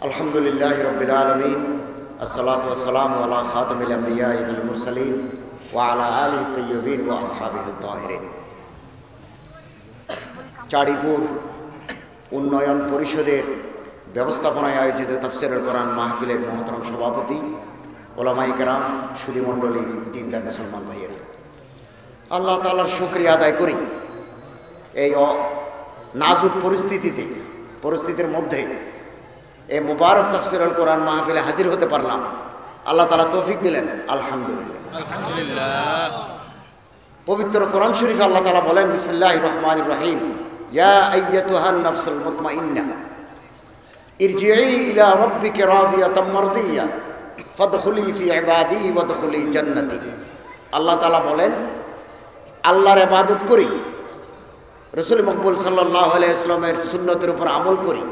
আলহামদুলিল্লাহ ওসালাম ওয়া আলা চারিপুর উন্নয়ন পরিষদের ব্যবস্থাপনায় আয়োজিত তফসের কোরআন মাহফিলের মহতরম সভাপতি ওলামাইকেরাম সুদীমণ্ডলী দিনদার মুসলমান ভাইয়েরা আল্লাহ তালার শুক্রিয়া আদায় করি এই নাজুক পরিস্থিতিতে পরিস্থিতির মধ্যে এই মুবারক তফসিরুল কোরআন মাহফিলে হাজির হতে পারলাম। আল্লাহ তালা তৌফিক দিলেন। আলহামদুলিল্লাহ। পবিত্র কোরআন শরীফ আল্লাহ তালা বলেন বিসমুল্লাহ রহমান রহিম। আল্লাহ তাআলা বলেন আল্লাহর ইবাদত করি রসুল মকবুল সাল্লাহ আলাইসলামের সুন্নতের উপর আমল করি।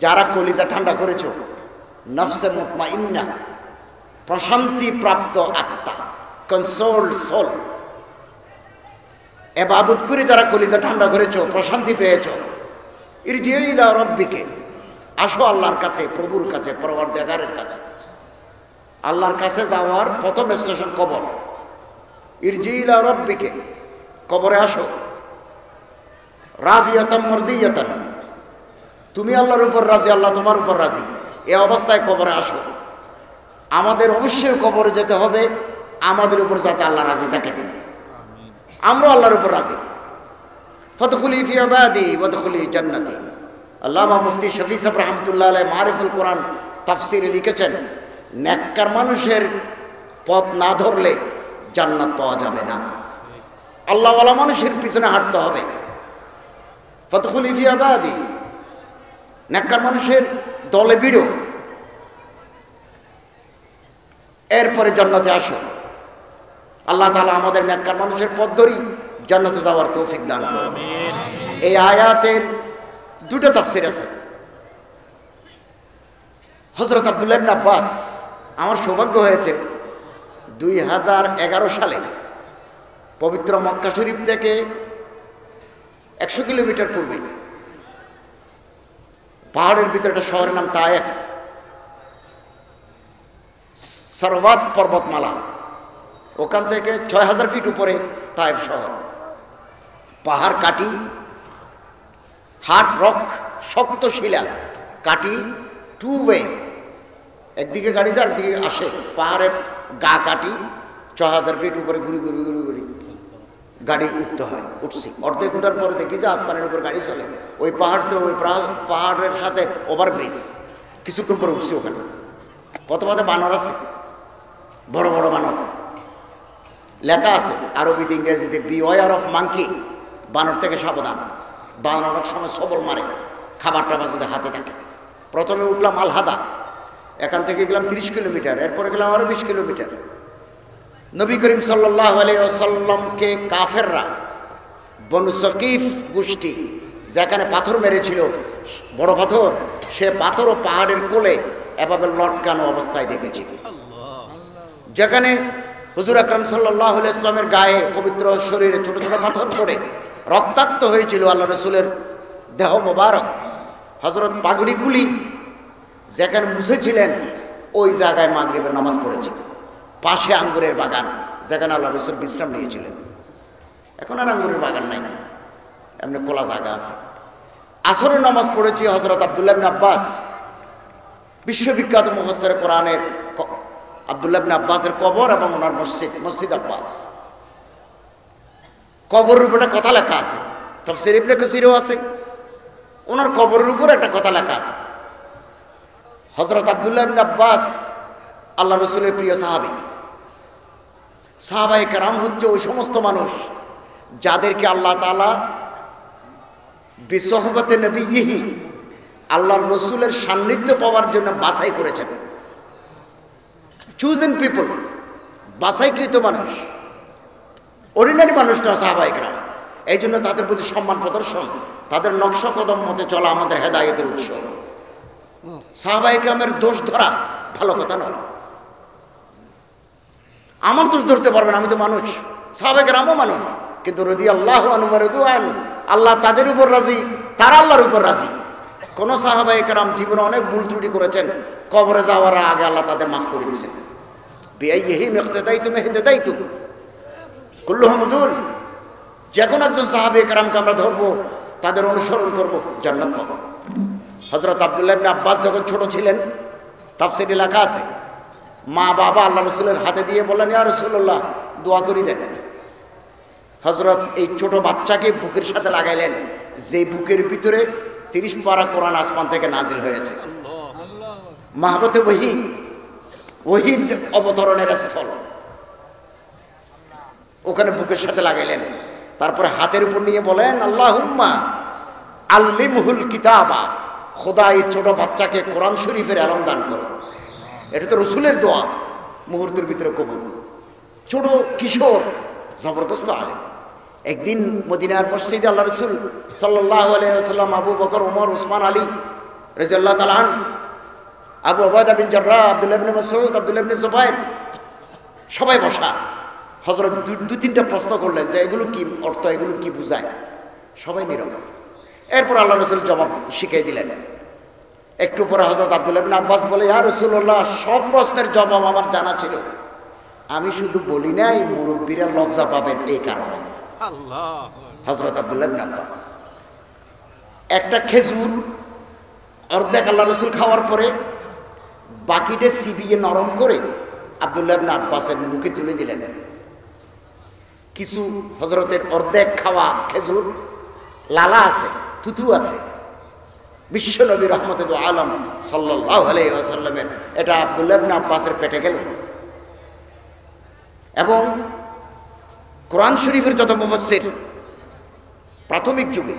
যারা কলিজা ঠান্ডা করেছ, নফসে মুতমা ইন্না প্রশান্তি প্রাপ্ত আত্মা কনসোল্ড সোল এবাদত করে যারা কলিজা ঠান্ডা করেছ, প্রশান্তি পেয়েছ। ইরজিলা রব্বিকে, আসো আল্লাহর কাছে, প্রভুর কাছে প্রবর দেখারের কাছে। আল্লাহর কাছে যাওয়ার প্রথম স্টেশন কবর। ইরজিলা রব্বিকে, কবরে আসো। রাজিয়াতাম মর্দিয়াতান। তুমি আল্লাহর উপর রাজি, আল্লাহ তোমার উপর রাজি। এ অবস্থায় কবরে আসো। আমাদের অবশ্যই কবরে যেতে হবে। আমাদের উপর যাতে আল্লাহ রাজি থাকেন। আমরা আল্লাহর উপর রাজি। ফতখুলি ফি আবাদি, ওয়াদখুলি জান্নাতি। আল্লামা মুফতি শফি সাহেব রহমতুল্লাহ আলাই মারিফুল কোরআন তাফসিরে লিখেছেন, নেককার মানুষের পথ না ধরলে জান্নাত পাওয়া যাবে না। আল্লাহওয়ালা মানুষের পিছনে হাঁটতে হবে। ফতখুলি ফি আবাদি মানুষের দলে বিড়ো। এরপরে জান্নাতে আসো। আল্লাহ তালা আমাদের নেককার মানুষের পথ ধরি জান্নাতে যাওয়ার তৌফিক দান এই আয়াতের দুটো তাফসির আছে। হজরত আবদুল্লাহ আব্বাস আমার সৌভাগ্য হয়েছে দুই হাজার এগারো সালে পবিত্র মক্কা শরীফ থেকে একশো কিলোমিটার পূর্বে। পাহাড়ের ভিতরে একটা শহরের নাম তায়েফ। সরবাত পর্বতমালা। ওখান থেকে ছয় হাজার ফিট উপরে তায়েফ শহর। পাহাড়, কাটি। হার্ড রক, শক্ত শিলা। কাটি টু ওয়ে একদিকে গাড়ি যায় একদিকে আসে। পাহাড়ের গা কাটি ছ হাজার ফিট উপরে ঘুরি ঘুরি ঘুরি ঘুরি। গাড়ি উঠতে হয়, উঠছি। অর্ধেক উঠার পরে দেখি যে আসমানের উপর গাড়ি চলে। ওই পাহাড়তে ওই পাহাড়ের সাথে ওভারব্রিজ কিছুক্ষণ পরে উঠছি ওখানে। প্রথমত বানর আছে? বড় বড় বানর। লেখা আছে, আরবিতে, ইংরেজিতে বি ওয়ার অফ মাংকি বানর থেকে সাবধান। বানর এক সময় সবল মারে। খাবার টাবার যদি হাতে থাকে। প্রথমে উঠলাম আলহাদা। এখান থেকে গেলাম তিরিশ কিলোমিটার। এরপরে গেলাম আরও বিশ কিলোমিটার। নবী করিম সাল্লাহ আলাইসাল্লামকে কাফেররা, বনু সকিফ গোষ্ঠী, যেখানে পাথর মেরেছিল, বড় পাথর, সে পাথর ও পাহাড়ের কোলে এভাবে লটকানো অবস্থায় দেখেছি। যেখানে হুজুর আকরম সাল্লাহ ইসলামের গায়ে পবিত্র শরীরে ছোট ছোট পাথর পড়ে, রক্তাক্ত হয়েছিল আল্লাহ রসুলের দেহ মোবারক। হজরত পাগড়িগুলি যেখানে মুছেছিলেন, ওই জায়গায় মাগরীবের নামাজ পড়েছে। পাশে আঙ্গুরের বাগান, যেখানে আল্লাহ রসুল বিশ্রাম নিয়েছিলেন। এখন আর আঙ্গুরের বাগান নাই। এমনি খোলা জায়গা আছে। আসরের নামাজ পড়েছি হজরত আবদুল্লাহ আব্বাস। বিশ্ববিখ্যাত মুফসের কোরআনের আবদুল্লাহ আব্বাসের কবর এবং ওনার মসজিদ মসজিদ আব্বাস। কবরের উপর একটা কথা লেখা আছে। তফসির ইবনে কসিরও আছে। ওনার কবরের উপর একটা কথা লেখা আছে। হজরত আবদুল্লাহ আব্বাস, আল্লাহ রসুলের প্রিয় সাহাবি। সাহাবাই কারাম হচ্ছে ওই সমস্ত মানুষ যাদেরকে আল্লাহ তালা বিসহবতে নবীহি আল্লাহর রসুলের সান্নিধ্য পাওয়ার জন্য বাছাই করেছেন। চুজেন পিপল বাছাইকৃত মানুষ অর্ডিনারি মানুষ না সাহাবাহিকরা এই জন্য তাদের প্রতি সম্মান প্রদর্শন, তাদের নকশা কদম মতে চলা আমাদের হেদায়তের উৎস। সাহাবাহিকামের দোষ ধরা ভালো কথা নয়। আমার দোষ ধরতে পারবেন, আমি তো মানুষ। সাহাবাহিকের আমও মানুষ। কিন্তু রদি আল্লাহ আনুবারুয়ান আল্লাহ তাদের উপর রাজি, তারা আল্লাহর উপর রাজি। কোন সাহাবাই কারাম জীবনে অনেক ভুল ত্রুটি করেছেন, কবরে যাওয়ার আগে আল্লাহ তাদের মাফ করে দিয়েছেন। যে কোনো একজন সাহাবে কারামকে আমরা ধরবো, তাদের অনুসরণ করব, জান্নাত পাবো। হজরত আবদুল্লাহ আব্বাস যখন ছোট ছিলেন, তাফসির লেখা আছে মা বাবা আল্লাহ রসুলের হাতে দিয়ে বললেন, ইয়া রসুল্লাহ দোয়া করি দেন। হজরত এই ছোট বাচ্চাকে বুকের সাথে লাগাইলেন, যে বুকের ভিতরে তিরিশ পারা কোরআন আসমান থেকে নাজিল হয়েছে। মাহবতে ওহি, ওহির যে অবতরণের স্থল। ওখানে বুকের সাথে লাগাইলেন। তারপরে হাতের উপর নিয়ে বলেন আল্লাহ আল্লিমহুল কিতাবা, খোদা এই ছোট বাচ্চাকে কোরআন শরীফের আলম দান করো। এটা তো রসুলের দোয়া। মুহূর্তের ভিতরে কবুল। ছোট কিশোর, জবরদস্ত আলেম। একদিন মদিনার মসজিদে আল্লাহ রসুল সাল্লাহ আলাইসাল্লাম আবু বকর ওমর উসমান, আলী রাজিয়াল্লাহ তালান আবু আবাদা বিন জার্রা আব্দুল্লাহ ইবনে মাসউদ, আব্দুল্লাহ ইবনে সবাই বসা। হজরত দু তিনটা প্রশ্ন করলেন যে এগুলো কি অর্থ, এগুলো কি বুঝায়? সবাই নীরব। এরপর আল্লাহ রসুল জবাব শিখিয়ে দিলেন। একটু পরে হজরত আব্দুল্লাহ বিন আব্বাস বলে ইয়া রসুল্লাহ সব প্রশ্নের জবাব আমার জানা ছিল। আমি শুধু বলি নাই মুরব্বীরা লজ্জা পাবেন এই কারণে। হজরত আব্দুল্লাহ বিন আব্বাস। একটা খেজুর অর্ধেক আল্লাহ রসুল খাওয়ার পরে বাকিটা সিবিয়ে নরম করে আবদুল্লাহ বিন আব্বাসের মুখে তুলে দিলেন। কিছু হজরতের অর্ধেক খাওয়া খেজুর লালা আছে থুতু আছে। বিশ্ব নবী রহমত আলম সাল্লাহ আলাইসাল্লামের এটা আবদুল্লাহ আব্বাসের পেটে গেল। এবং কোরআন শরীফের যত মুফসির প্রাথমিক যুগে,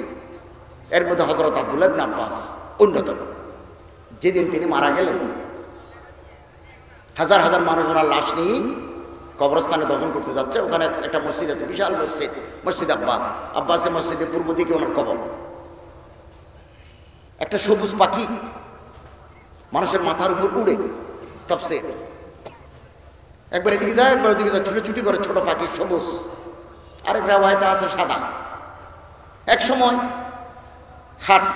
এর মধ্যে হজরত আবদুল্লাহ আব্বাস অন্যতম। যেদিন তিনি মারা গেলেন, হাজার হাজার মানুষ ওনার লাশ নিয়ে কবরস্থানে দফন করতে যাচ্ছে। ওখানে একটা মসজিদ আছে, বিশাল মসজিদ মসজিদ আব্বাস। আব্বাসের মসজিদের পূর্ব দিকে ওনার কবর। একটা সবুজ পাখি মানুষের মাথার উপর উড়ে, তপসে। একবার এদিকে যায়, একবার ওদিকে যায়। ছুটি করে ছোট পাখি সবুজ। আরেক রাবায়তা আছে সাদা। এক সময় হাট,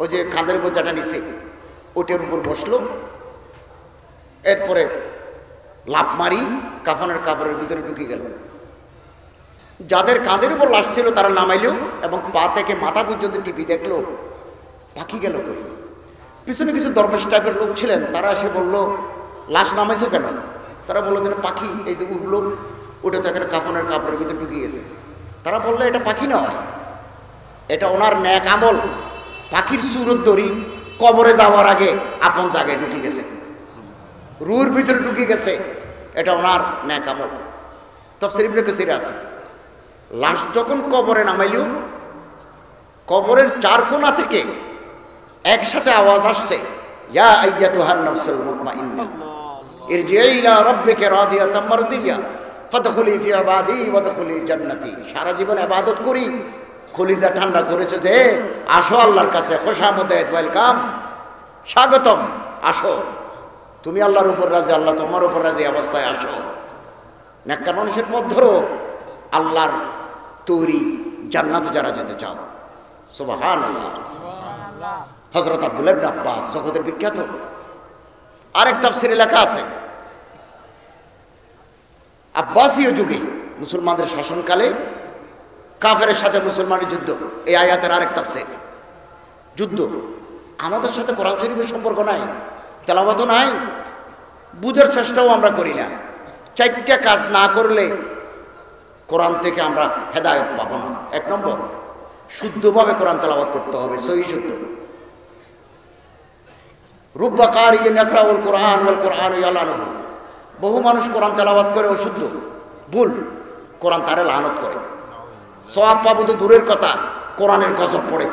ওই যে কাঁধের বোঝাটা নিছে ওটের উপর বসল। এরপরে লাভ মারি, কাফনের কাপড়ের ভিতরে ঢুকে গেল। যাদের কাঁধের উপর লাশ ছিল, তারা নামাইল এবং পা থেকে মাথা পর্যন্ত টিপি দেখল। পাখি গেল কই? পিছনে কিছু দরবেশ টাইপের লোক ছিলেন, তারা এসে বলল, লাশ নামাইছে কেন? তারা বলল যে পাখি, এই যে উঠল, ওটা তো এখানে কাফনের কাপড়ের ভিতরে ঢুকে গেছে। তারা বলল, এটা পাখি নয়, এটা ওনার ন্যাক আমল। পাখির সুরত দড়ি কবরে যাওয়ার আগে আপন জায়গায় ঢুকে গেছে। রুর ভিতরে ঢুকে গেছে, এটা ওনার ন্যাক আমল। তফসিরিফ কেসিরে আছে। লাশ যখন কবরে নামাইল, কবরের চার কোনা থেকে একসাথে আওয়াজ আসছে ইয়া আইয়াতুহান নাফসুল মুতমাইন্না ইরজিই ইলা রাব্বিকা রাদিয়াতাম মারদিয়া ফাদখুলি ফি ইবাদি ওয়াদখুলি জান্নাতি। সারা জীবন ইবাদত করি কলিজা ঠান্ডা করেছে যে আসো আল্লাহর কাছে খোশামদেদ ওয়েলকাম স্বাগতম আসো। তুমি আল্লাহর উপর রাজি আল্লাহ তোমার উপর রাজি অবস্থায় আসো। নেককার মানুষের পথ ধরো আল্লাহর তৈরি জান্নাতে যারা যেতে চাও। সুবাহান আল্লাহ হজরত আব্দুল আব্বাস জগতের বিখ্যাত। আরেক তাফসিরে লেখা আছে, আব্বাসীয় যুগে মুসলমানদের শাসনকালে কাফের সাথে মুসলমানের যুদ্ধ, এই আয়াতের আরেক তাফসির। যুদ্ধ, আমাদের সাথে কোরআন শরীফের সম্পর্ক নাই তেলাবাত নাই, বুঝার চেষ্টাও আমরা করি না। চারটা কাজ না করলে কোরআন থেকে আমরা হেদায়ত পাবো না। এক নম্বর, শুদ্ধভাবে কোরআন তেলাবাত করতে হবে, সহি শুদ্ধ। রুব্বাকার ইয়ে নেখরাউল কোরআন বহু মানুষ কোরআন তেলাবাত করে, অশুদ্ধ। ভুল। কোরআন তারে লানত করে। সব পাবো তো দূরের কথা, কোরআনের গজব পড়ে।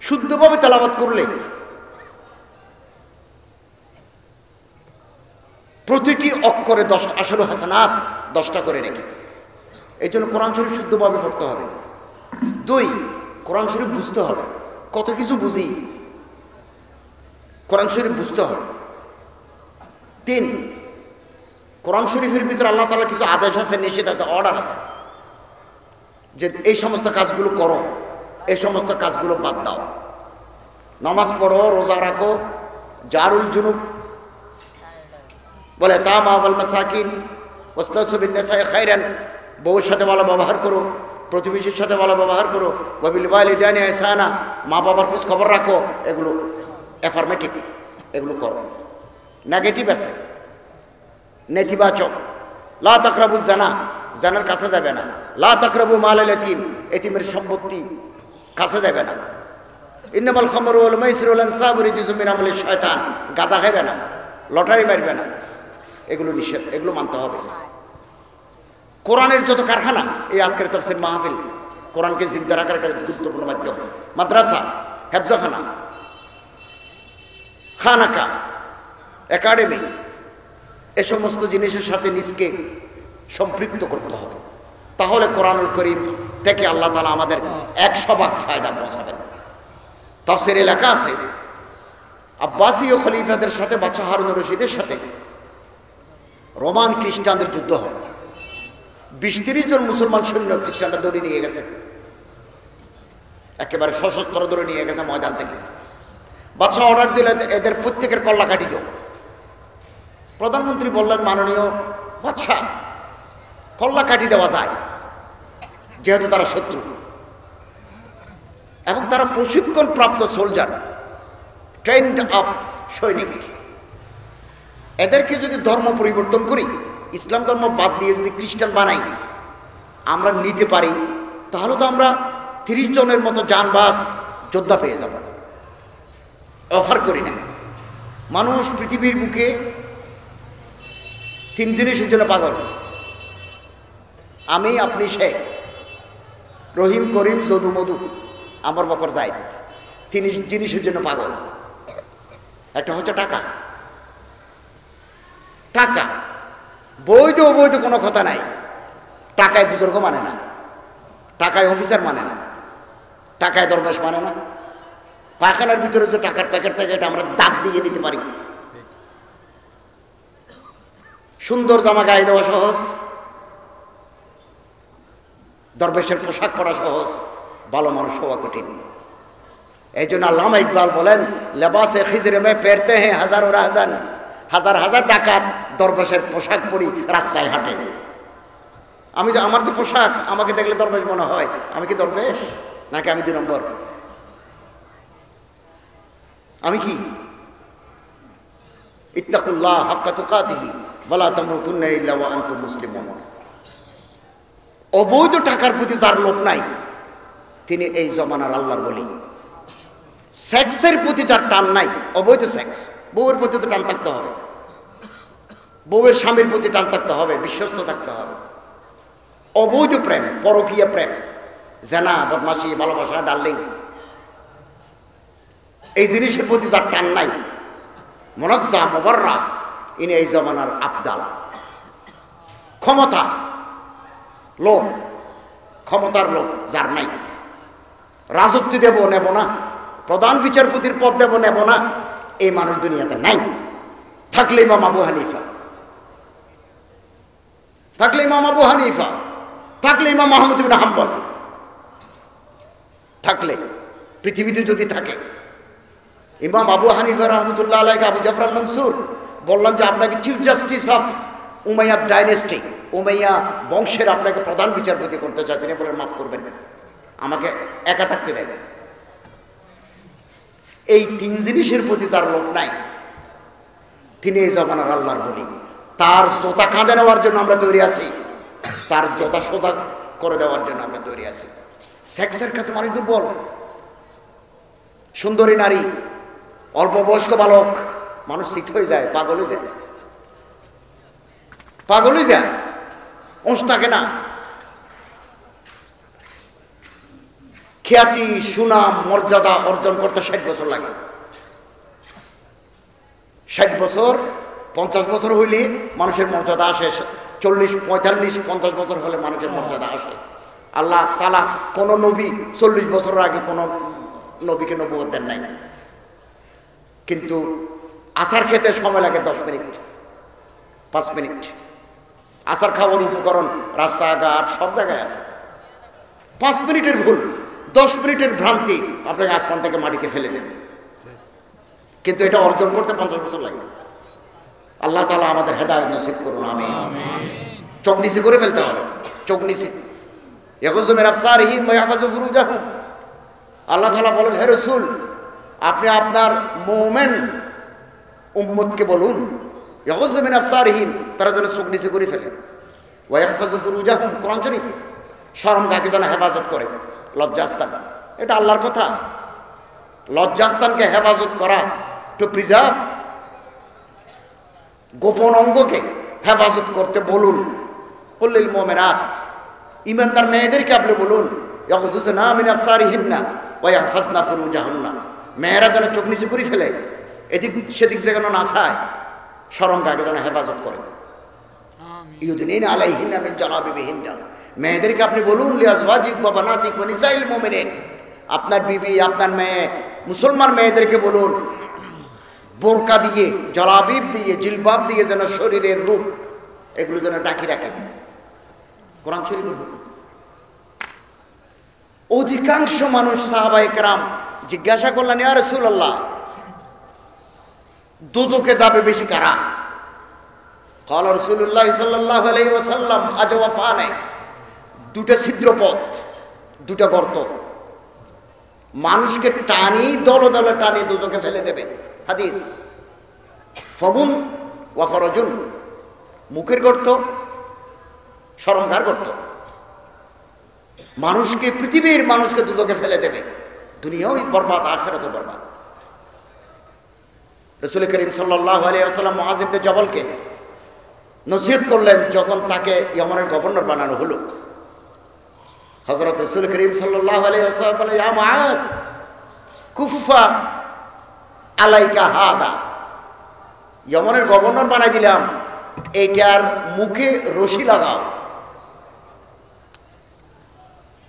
শুদ্ধভাবে তেলাবাত করলে প্রতিটি অক্ষরে দশ আসলে হাসানাত দশটা করে রেখে। এই জন্য কোরআন শরীফ শুদ্ধভাবে পড়তে হবে। দুই, কোরআন শরীফ বুঝতে হবে। কত কিছু বুঝি কোরআন শরীফ বুঝতে হবে। তিন, কোরআন শরীফের ভিতরে আল্লাহ তালা কিছু আদেশ আছে, নিষেধ আছে, অর্ডার আছে। যে এই সমস্ত কাজগুলো করো, এই সমস্ত কাজগুলো বাদ দাও। নামাজ পড়ো, রোজা রাখো, জারুল জুনুব। বলে তা মা বল মাসাকিন ওস্তাসবিন্যাসায় খাইরান বউর সাথে ভালো ব্যবহার করো, প্রতিবেশীর সাথে ভালো ব্যবহার করো। গবিল ওয়ালিদানি এসানা মা বাবার খোঁজ খবর রাখো, এগুলো অ্যাফার্মেটিভ এগুলো করো। নেগেটিভ আছে। নেতিবাচক। লা তাকরাবু জানা, জানার কাছে যাবে না। লা তাকরাবু মাল এতিম এতিমের সম্পত্তি কাছে যাবে না। ইন্নামাল খমর ওল মাইসির আনসাব রিজিসুম মিন শয়তান গাঁজা খাইবে না, লটারি মারবে না। এগুলো নিষেধ, এগুলো মানতে হবে। কোরআনের যত কারখানা, এই আজকের তফসির মাহফিল, কোরআনকে জিন্দা রাখার একটা গুরুত্বপূর্ণ মাধ্যম। মাদ্রাসা, হেফজাখানা খানাকা, একাডেমি, এ সমস্ত জিনিসের সাথে নিজকে সম্পৃক্ত করতে হবে। তাহলে কোরআনুল করিম থেকে আল্লাহ তালা আমাদের একশো ভাগ ফায়দা পৌঁছাবেন। তাফসির এলাকা আছে, আব্বাসী ও খলিফাদের সাথে বাচ্চা হারুন রশিদের সাথে রোমান খ্রিস্টানদের যুদ্ধ হয়। বিশ তিরিশ জন মুসলমান সৈন্য খ্রিস্টানরা দৌড়ে নিয়ে গেছে। একেবারে সশস্ত্র ধরে নিয়ে গেছে ময়দান থেকে। বাচ্চা অর্ডার দিলে এদের প্রত্যেকের কল্লা কাটি দিও। প্রধানমন্ত্রী বললেন, মাননীয় বাদশাহ কল্লা কাটি দেওয়া যায়, যেহেতু তারা শত্রু। এবং তারা প্রশিক্ষণ প্রাপ্ত সোলজার, ট্রেন্ড আপ সৈনিক। এদেরকে যদি ধর্ম পরিবর্তন করি, ইসলাম ধর্ম বাদ দিয়ে যদি খ্রিস্টান বানাই, আমরা নিতে পারি, তাহলে তো আমরা তিরিশ জনের মতো যানবাস যোদ্ধা পেয়ে যাব। অফার করি না। মানুষ পৃথিবীর বুকে তিন জিনিসের জন্য পাগল। আমি, আপনি, সে। রহিম, করিম, যদু, মধু আমার বকর যাই তিনি জিনিসের জন্য পাগল। একটা হচ্ছে টাকা। টাকা। বৈধ, অবৈধ কোনো কথা নাই। টাকায় বুজুর্গ মানে না। টাকায় অফিসার মানে না। টাকায় দরবেশ মানে না। পায়খানার ভিতরে যে টাকার প্যাকেট থাকে এটা আমরা দাঁত দিয়ে নিতে পারি। সুন্দর জামা গায়ে দেওয়া সহজ। দরবেশের পোশাক পরা সহজ। ভালো মানুষ হওয়া কঠিন। এই জন্য আল্লামা ইকবাল বলেন, লেবাসে খিজরে মে পেরতে হ্যাঁ হাজার ওরা হাজার হাজার হাজার ডাকাত দরবেশের পোশাক পরি রাস্তায় হাঁটে। আমি যে, আমার তো পোশাক, আমাকে দেখলে দরবেশ মনে হয়। আমি কি দরবেশ? নাকি আমি দুই নম্বর? আমি কি? ইত্তাকুল্লাহ হাক্কা তুকাতিহি বলা তামুতুন্না ইল্লা ওয়া আনতুম মুসলিমুন। অবৈধ টাকার প্রতি যার লোভ নাই, তিনি এই জমানার আল্লাহর বলি। সেক্সের প্রতি যার টান নাই, অবৈধ সেক্স, বউয়ের প্রতি তো টান থাকতে হবে। বউয়ের স্বামীর প্রতি টান থাকতে হবে, বিশ্বস্ত থাকতে হবে। অবৈধ প্রেম, পরকীয় প্রেম, জেনা বদমাসি ভালোবাসা, ডার্লিং এই জিনিসের প্রতি যার টান নাই। মনজ্জা, মোবররা, ইনি এই জমানার আবদাল। ক্ষমতা লোক ক্ষমতার লোক যার নাই। রাজত্ব দেব, নেব না। প্রধান বিচারপতির পদ দেব, নেব না। এই মানুষ দুনিয়াতে নাই। থাকলে ইমাম আবু হানিফা। থাকলে ইমাম আবু হানিফা। থাকলে ইমাম মাহমুদ ইবিন হাম্বল। থাকলে। পৃথিবীতে যদি থাকে ইমাম আবু হানিফা রহমতুল্লাহ আলাইকে আবু জাফর মনসুর বললাম যে আপনাকে chief justice of Umayyad dynasty Umayya বংশের আপনাকে প্রধান বিচারপতি করতে চায় তিনি বলেন মাফ করবেন। আমাকে একা থাকতে দেয় এই তিন জিনিসের প্রতি তার লোক নাই। তিনি এই জমানার আল্লাহর বলি। তার জোতা কাঁদে নেওয়ার জন্য আমরা তৈরি আছি। তার জোতা সোতা করে দেওয়ার জন্য আমরা তৈরি আছি। সেক্সের কাছে মানুষ দুর্বল। সুন্দরী নারী অল্প বয়স্ক বালক, মানুষ সিট হয়ে যায় পাগল হয়ে যায়। পাগল হয়ে যায় ওঁস থাকে না। খ্যাতি, সুনাম, মর্যাদা অর্জন করতে ষাট বছর লাগে। ষাট বছর, পঞ্চাশ বছর হইলে মানুষের মর্যাদা আসে, চল্লিশ, পঁয়তাল্লিশ, পঞ্চাশ বছর হলে মানুষের মর্যাদা আসে। আল্লাহ তালা কোন নবী চল্লিশ বছরের আগে কোন নবীকে নবুয় দেন নাই। কিন্তু আসার খেতে সময় লাগে দশ মিনিট, পাঁচ মিনিট। আসার খাওয়ার উপকরণ রাস্তাঘাট সব জায়গায় আছে। পাঁচ মিনিটের ভুল, দশ মিনিটের ভ্রান্তি আপনাকে আসমান থেকে মাটিতে ফেলে দেবে। কিন্তু এটা অর্জন করতে পঞ্চাশ বছর লাগে। আল্লাহ তালা আমাদের হেদায়ত নসিব করুন আমি চোখ নিচে করে ফেলতে হবে, চোখ নিচে। আল্লাহ তালা বলেন, হে রসুল আপনি আপনার মোমেন উম্মদকে বলুন। আফসারহীন তারা যেন চোখ নিচে করে ফেলে। ওয়াইফাজুফুরুজাহুম শরীফ। শরম গাকে যেন হেফাজত করে? লজ্জাস্তান এটা আল্লাহর কথা। লজ্জাস্তানকে হেফাজত করা টু প্রিজার্ভ গোপন অঙ্গকে হেফাজত করতে বলুন। কল্লিল মোমেনাত ইমানদার মেয়েদেরকে আপনি বলুন না মিন আফসারিহিন্না ওয়া ইয়াহফাজনা ফুরুজাহুন্না। মেয়েরা যেন চোখ নিচু করে ফেলে এদিক সেদিক যে যেন না চায় শরম গাকে যেন হেফাজত করে। ইউদিন মেয়েদেরকে আপনি বলুন লিয়াজওয়াজিক ওয়া বানাতিক ওয়া নিসাইল মুমিনিন। আপনার বিবি আপনার মেয়ে মুসলমান মেয়েদেরকে বলুন বোরকা দিয়ে জলাবিব দিয়ে জিলবাব দিয়ে যেন শরীরের রূপ এগুলো যেন ডাকি রাখে কোরআন শরীফের হুকুম। অধিকাংশ মানুষ সাহাবাই কেরাম জিজ্ঞাসা করলেন, ইয়া রসুল্লাহ দুজকে যাবে বেশি কারা? কল রসুল্লাহ সাল্লাহ আলাই আজ ওয়াফা নেই। দুটা ছিদ্র পথ দুটা গর্ত। মানুষকে টানি, দলে দলে টানি দুজকে ফেলে দেবে। হাদিস। ফমুন ওয়াফরজুন মুখের গর্ত সরঙ্গার গর্ত। মানুষকে, পৃথিবীর মানুষকে দুজকে ফেলে দেবে। দুনিয়াও বরবাদ, আখেরাতও বরবাদ। রসুল করিম আলিয়াল্লাম মহাজিবনে জবলকে নসিহত করলেন যখন তাকে ইয়মনের গভর্নর বানানো হলো। হজরত রসুল করিম আলিয়াল্লাম বলে আলাইকা হাদা। ইয়মনের গভর্নর বানাই দিলাম, এইটার মুখে রশি লাগাও।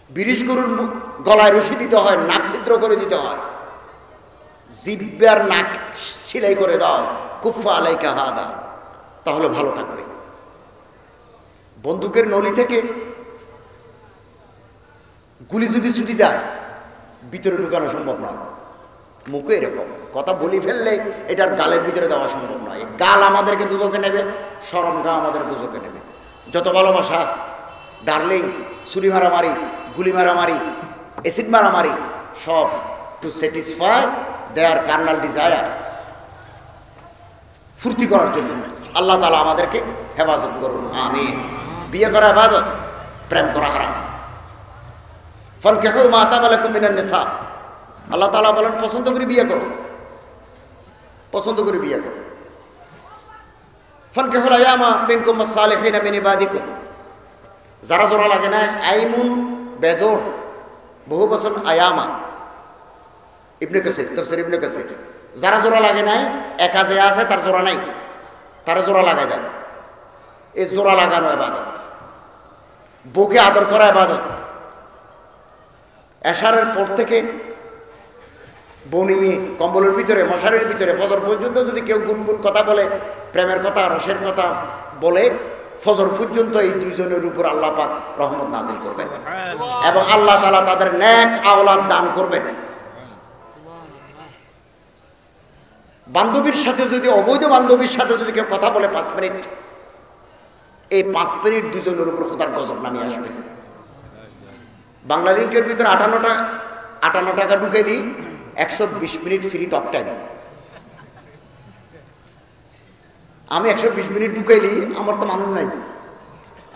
বিরিশ গরুর গলায় রশি দিতে হয়, নাক ছিদ্র করে দিতে হয়। জিব্বার নাক সিলাই করে দাও কুফা আলাইকা হাদা। তাহলে ভালো থাকবে। বন্দুকের নলি থেকে গুলি যদি ছুটি যায়, ভিতরে ঢুকানো সম্ভব নয়। মুখে এরকম। কথা বলি ফেললে এটার গালের ভিতরে দেওয়া সম্ভব নয়। গাল আমাদেরকে দুজকে নেবে, সরম গা আমাদের দুজকে নেবে। যত ভালোবাসা, ডার্লিং, ছুরি মারামারি, গুলি মারামারি অ্যাসিড মারামারি, সব to satisfy their carnal desire ফুর্তি করার জন্য। আল্লাহ তালা আমাদেরকে হেফাজত করুন। আমি বিয়ে করা হেফাজত প্রেম করা হারাম। ফল কেহ মাতা বলে কুমিনার নেশা আল্লাহ তালা বলেন, পছন্দ করে বিয়ে করো। পছন্দ করে বিয়ে করো। ফল কেহ আয়ামা বিনকুম সালেহিনা মিনি বাদিকুম যারা জোড়া লাগে না, আইমুন বেজোর বহু বছর আয়ামা। ইবনে কাসির তফসির ইবনে কাসির যারা জোড়া লাগে নাই, একা যে আছে তার জোড়া নাই তারা জোড়া লাগাই দেন এই জোড়া লাগানো এবাদত। বুকে আদর করা এবাদত। এশারের পর থেকে বনিয়ে কম্বলের ভিতরে মশারির ভিতরে ফজর পর্যন্ত যদি কেউ গুনগুন কথা বলে প্রেমের কথা রসের কথা বলে ফজর পর্যন্ত এই দুইজনের উপর আল্লাহ পাক রহমত নাজিল করবেন। এবং আল্লাহ তালা তাদের ন্যাক আওলাদ দান করবেন। বান্ধবীর সাথে যদি অবৈধ বান্ধবীর সাথে যদি কেউ কথা বলে পাঁচ মিনিট এই পাঁচ মিনিট দুজনের উপর খোদার গজব নামিয়ে আসবে। বাংলা লিঙ্কের ভিতরে আটান্নটা আটান্ন টাকা ঢুকে নিই একশো বিশ মিনিট ফ্রি টক টাইম আমি একশো বিশ মিনিট ঢুকাইলি, আমার তো মানুষ নাই।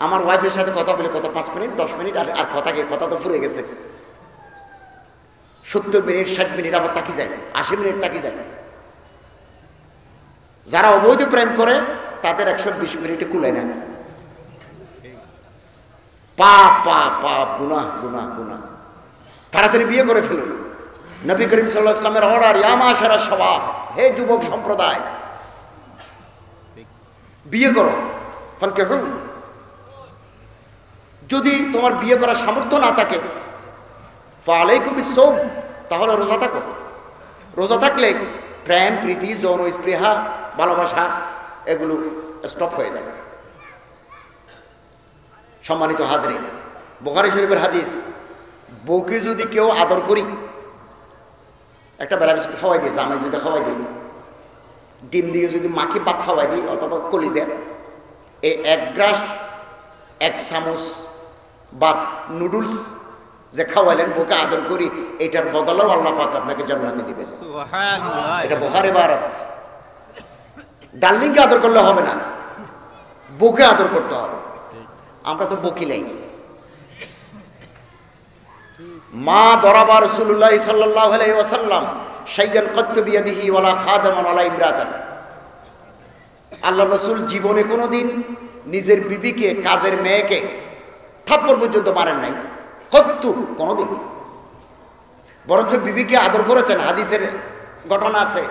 আমার ওয়াইফের সাথে কথা বলে কত পাঁচ মিনিট, দশ মিনিট, আর কথা কথা তো ফুরে গেছে। সত্তর মিনিট, ষাট মিনিট আবার তাকি যায়, আশি মিনিট তাকি যায়। যারা অবৈধ প্রেম করে, তাদের একশো বিশ মিনিটে কুলে নেন পাপ পাপ পাপ গুনা গুনা গুনা তাড়াতাড়ি বিয়ে করে ফেলুন। নবী করিম সাল্লাহ ইসলামের অর্ডার ইয়ামাশারা স্বভাব হে যুবক সম্প্রদায় বিয়ে করো। ফলকে হুম যদি তোমার বিয়ে করার সামর্থ্য না থাকে ফালাইকুম সোম তাহলে রোজা থাকো। রোজা থাকলে প্রেম, প্রীতি, যৌন স্পৃহা, ভালোবাসা, এগুলো স্টপ হয়ে যাবে। সম্মানিত হাজরিন, বোখারি শরীফের হাদিস, বউকে যদি কেউ আদর করি, একটা বেলা বিস্কুট খাওয়াই দিই আমি যদি খাওয়াই দিই ডিম দিয়ে যদি মাকে ভাত খাওয়াই দিই অথবা কলিজা এই এক গ্রাস এক চামচ বা নুডলস যে খাওয়াইলেন বউকে আদর করি এটার বদলেও আল্লাহ পাক আপনাকে জান্নাতে দিবেন। এটা বোহারে ভারত ডার্লিংকে আদর করলে হবে না বউকে আদর করতে হবে। আমরা তো বকিলাই। মা দরাবার রসুল্লাহ সাল্লাহ আলাই ওয়াসাল্লাম আল্লাহ রসুল জীবনে কোনোদিন নিজের বিবিকে, কাজের মেয়েকে থাপ্পর পর্যন্ত মারেন নাই। কত্তু কোনোদিন। বরঞ্চ বিবিকে আদর করেছেন, হাদিসের ঘটনা আছে,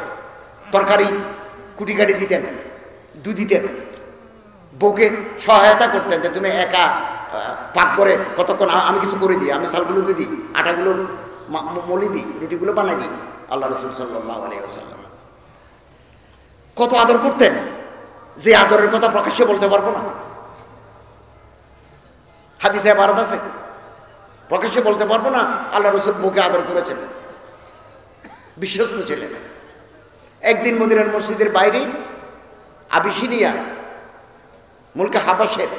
তরকারি কুটি কাটি দিতেন দু দিতেন, বউকে সহায়তা করতেন যে তুমি একা পাক করে কতক্ষণ আমি কিছু করে দিই, আমি চালগুলো দিই আটাগুলো মলি দিই, রুটিগুলো বানাই দিই। আল্লাহ রসুল সাল্লাহ আলিয়াল্লাম কত আদর করতেন, যে আদরের কথা প্রকাশ্যে বলতে পারব না। হাদিসে ভারত আছে, প্রকাশ্যে বলতে পারব না, আল্লাহ রসুল বুকে আদর করেছেন। বিশ্বস্ত ছিলেন। একদিন মদিনার মসজিদের বাইরে আবিসিনিয়া, মুলকে হাবাসের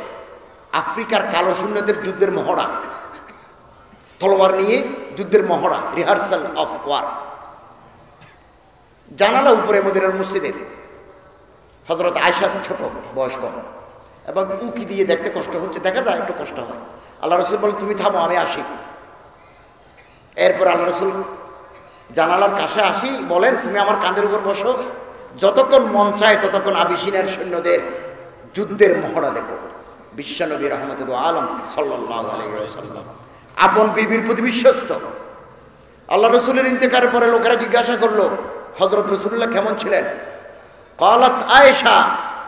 আফ্রিকার কালো শূন্যদের যুদ্ধের মহড়া, তলোয়ার নিয়ে যুদ্ধের মহড়া রিহার্সাল অফ ওয়ার জানালা উপরে মদিনার মসজিদের। হজরত আয়সার ছোট, বয়স্ক। এবং উঁকি দিয়ে দেখতে কষ্ট হচ্ছে, দেখা যায় একটু কষ্ট হয়। আল্লাহ রসুল বলেন, তুমি থামো, আমি আসি। এরপর আল্লাহ রসুল জানালার কাছে আসি, বলেন, তুমি আমার কাঁধের উপর বসো। যতক্ষণ মন চায়, ততক্ষণ আবিসিনের সৈন্যদের যুদ্ধের মহড়া দেখো। বিশ্বনবী রহমত আলম সাল্লাম আপন বিবির প্রতি বিশ্বস্ত। আল্লাহ রসুলের ইন্তেকারের পরে লোকেরা জিজ্ঞাসা করল হজরত রসুল্লাহ কেমন ছিলেন? কলাত আয়েশা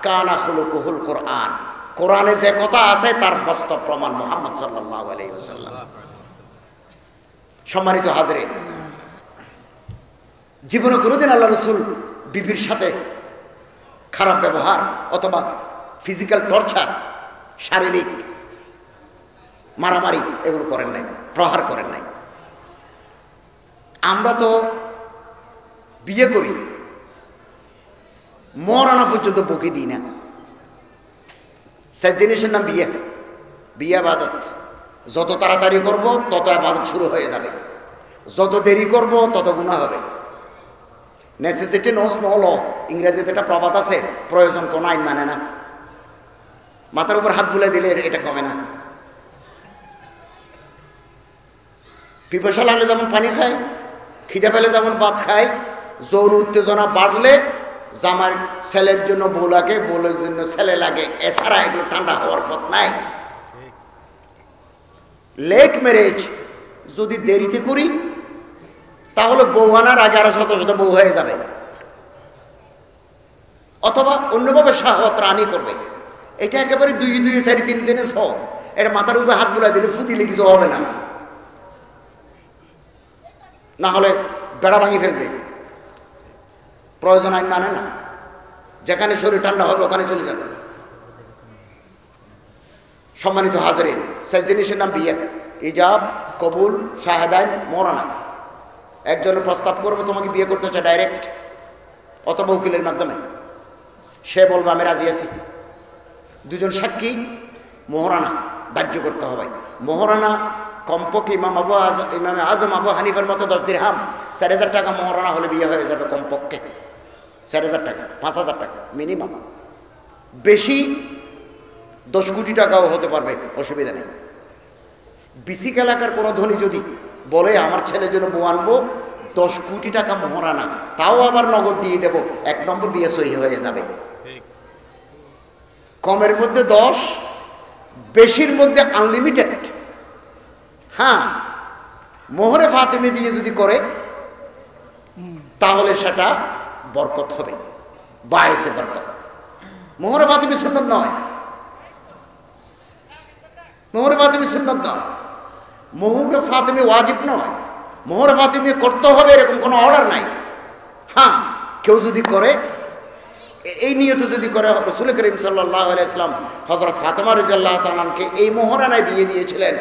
কানা হলো কহুল কোরআন। কোরআনে যে কথা আছে, তার বাস্তব প্রমাণ মোহাম্মদ সাল্লাহ আলাইসাল্লাম সম্মানিত হাজরে জীবনে কোনোদিন আল্লাহ রসুল বিবির সাথে খারাপ ব্যবহার অথবা ফিজিক্যাল টর্চার শারীরিক মারামারি এগুলো করেন নাই, প্রহার করেন নাই। আমরা তো বিয়ে করি। মরানো পর্যন্ত বকে দিই না। সে জিনিসের নাম বিয়ে। বিয়ে আবাদত। যত তাড়াতাড়ি করব, তত আবাদত শুরু হয়ে যাবে। যত দেরি করব, তত গুণা হবে। নেসেসিটি নোস নো ল ইংরেজিতে একটা প্রবাদ আছে, প্রয়োজন কোনো আইন মানে না। মাথার উপর হাত বুলে দিলে এটা কমে না। পিপাসা লাগলে যেমন পানি খায়, খিদে পেলে যেমন ভাত খায় যৌন উত্তেজনা বাড়লে জামার ছেলের জন্য বউ লাগে বউলের জন্য ছেলে লাগে। এছাড়া এগুলো ঠান্ডা হওয়ার পথ নাই। লেট ম্যারেজ যদি দেরিতে করি, তাহলে বউ আনার আগে আরও শত শত বউ হয়ে যাবে। অথবা অন্যভাবে শাহত রানি করবে। এটা একেবারে দুই দুই, চারি, তিন দিনে ছ। এটা মাথার উপরে হাত বুলাই দিলে ফুতিলে কিছু হবে না। না হলে বেড়া ভাঙি ফেলবে। প্রয়োজন আইন মানে না। যেখানে শরীর ঠান্ডা হবে, ওখানে চলে যাবে। সম্মানিত হাজারে সেই জিনিসের নাম বিয়ে। ইজাব, কবুল শাহেদাইন মরানা একজনের প্রস্তাব করব, তোমাকে বিয়ে করতে চায় ডাইরেক্ট অথবা উকিলের মাধ্যমে। সে বলবে, আমি রাজি আছি। দুজন সাক্ষী, মোহরানা, ধার্য করতে হবে। মোহরানা কমপক্ষে ইমাম আবু আজ, ইমাম আজম আবু হানিফের মতো দশ দিন হাম চার হাজার টাকা মোহরানা হলে বিয়ে হয়ে যাবে কমপক্ষে। চার হাজার টাকা পাঁচ হাজার টাকা মিনিমাম বেশি দশ কোটি টাকাও হতে পারবে অসুবিধা নেই। বিসিক এলাকার কোনো ধনী যদি বলে আমার ছেলের জন্য বউ আনব দশ কোটি টাকা মোহরানা তাও আবার নগদ দিয়ে দেব। এক নম্বর বিয়ে সহি হয়ে যাবে। কমের মধ্যে দশ বেশির মধ্যে আনলিমিটেড হ্যাঁ মোহরে ফাতেমে দিয়ে যদি করে তাহলে সেটা বরকত হবে। বায়েসে বরকত। মোহরে ফাতেমি সুন্নত নয়। মোহর ফাতেমি সুন্নত নয়। মোহরে ফাতেমি ওয়াজিব নয়। মোহর ফাতেমি করতে হবে এরকম কোনো অর্ডার নাই। হ্যাঁ কেউ যদি করে এই নিয়ত যদি করে, রসুল করিম সাল্লাহ ইসলাম হজরত ফাতেমা রাজিয়াল্লাহ তালানকে এই মোহরানায় বিয়ে দিয়েছিলেন।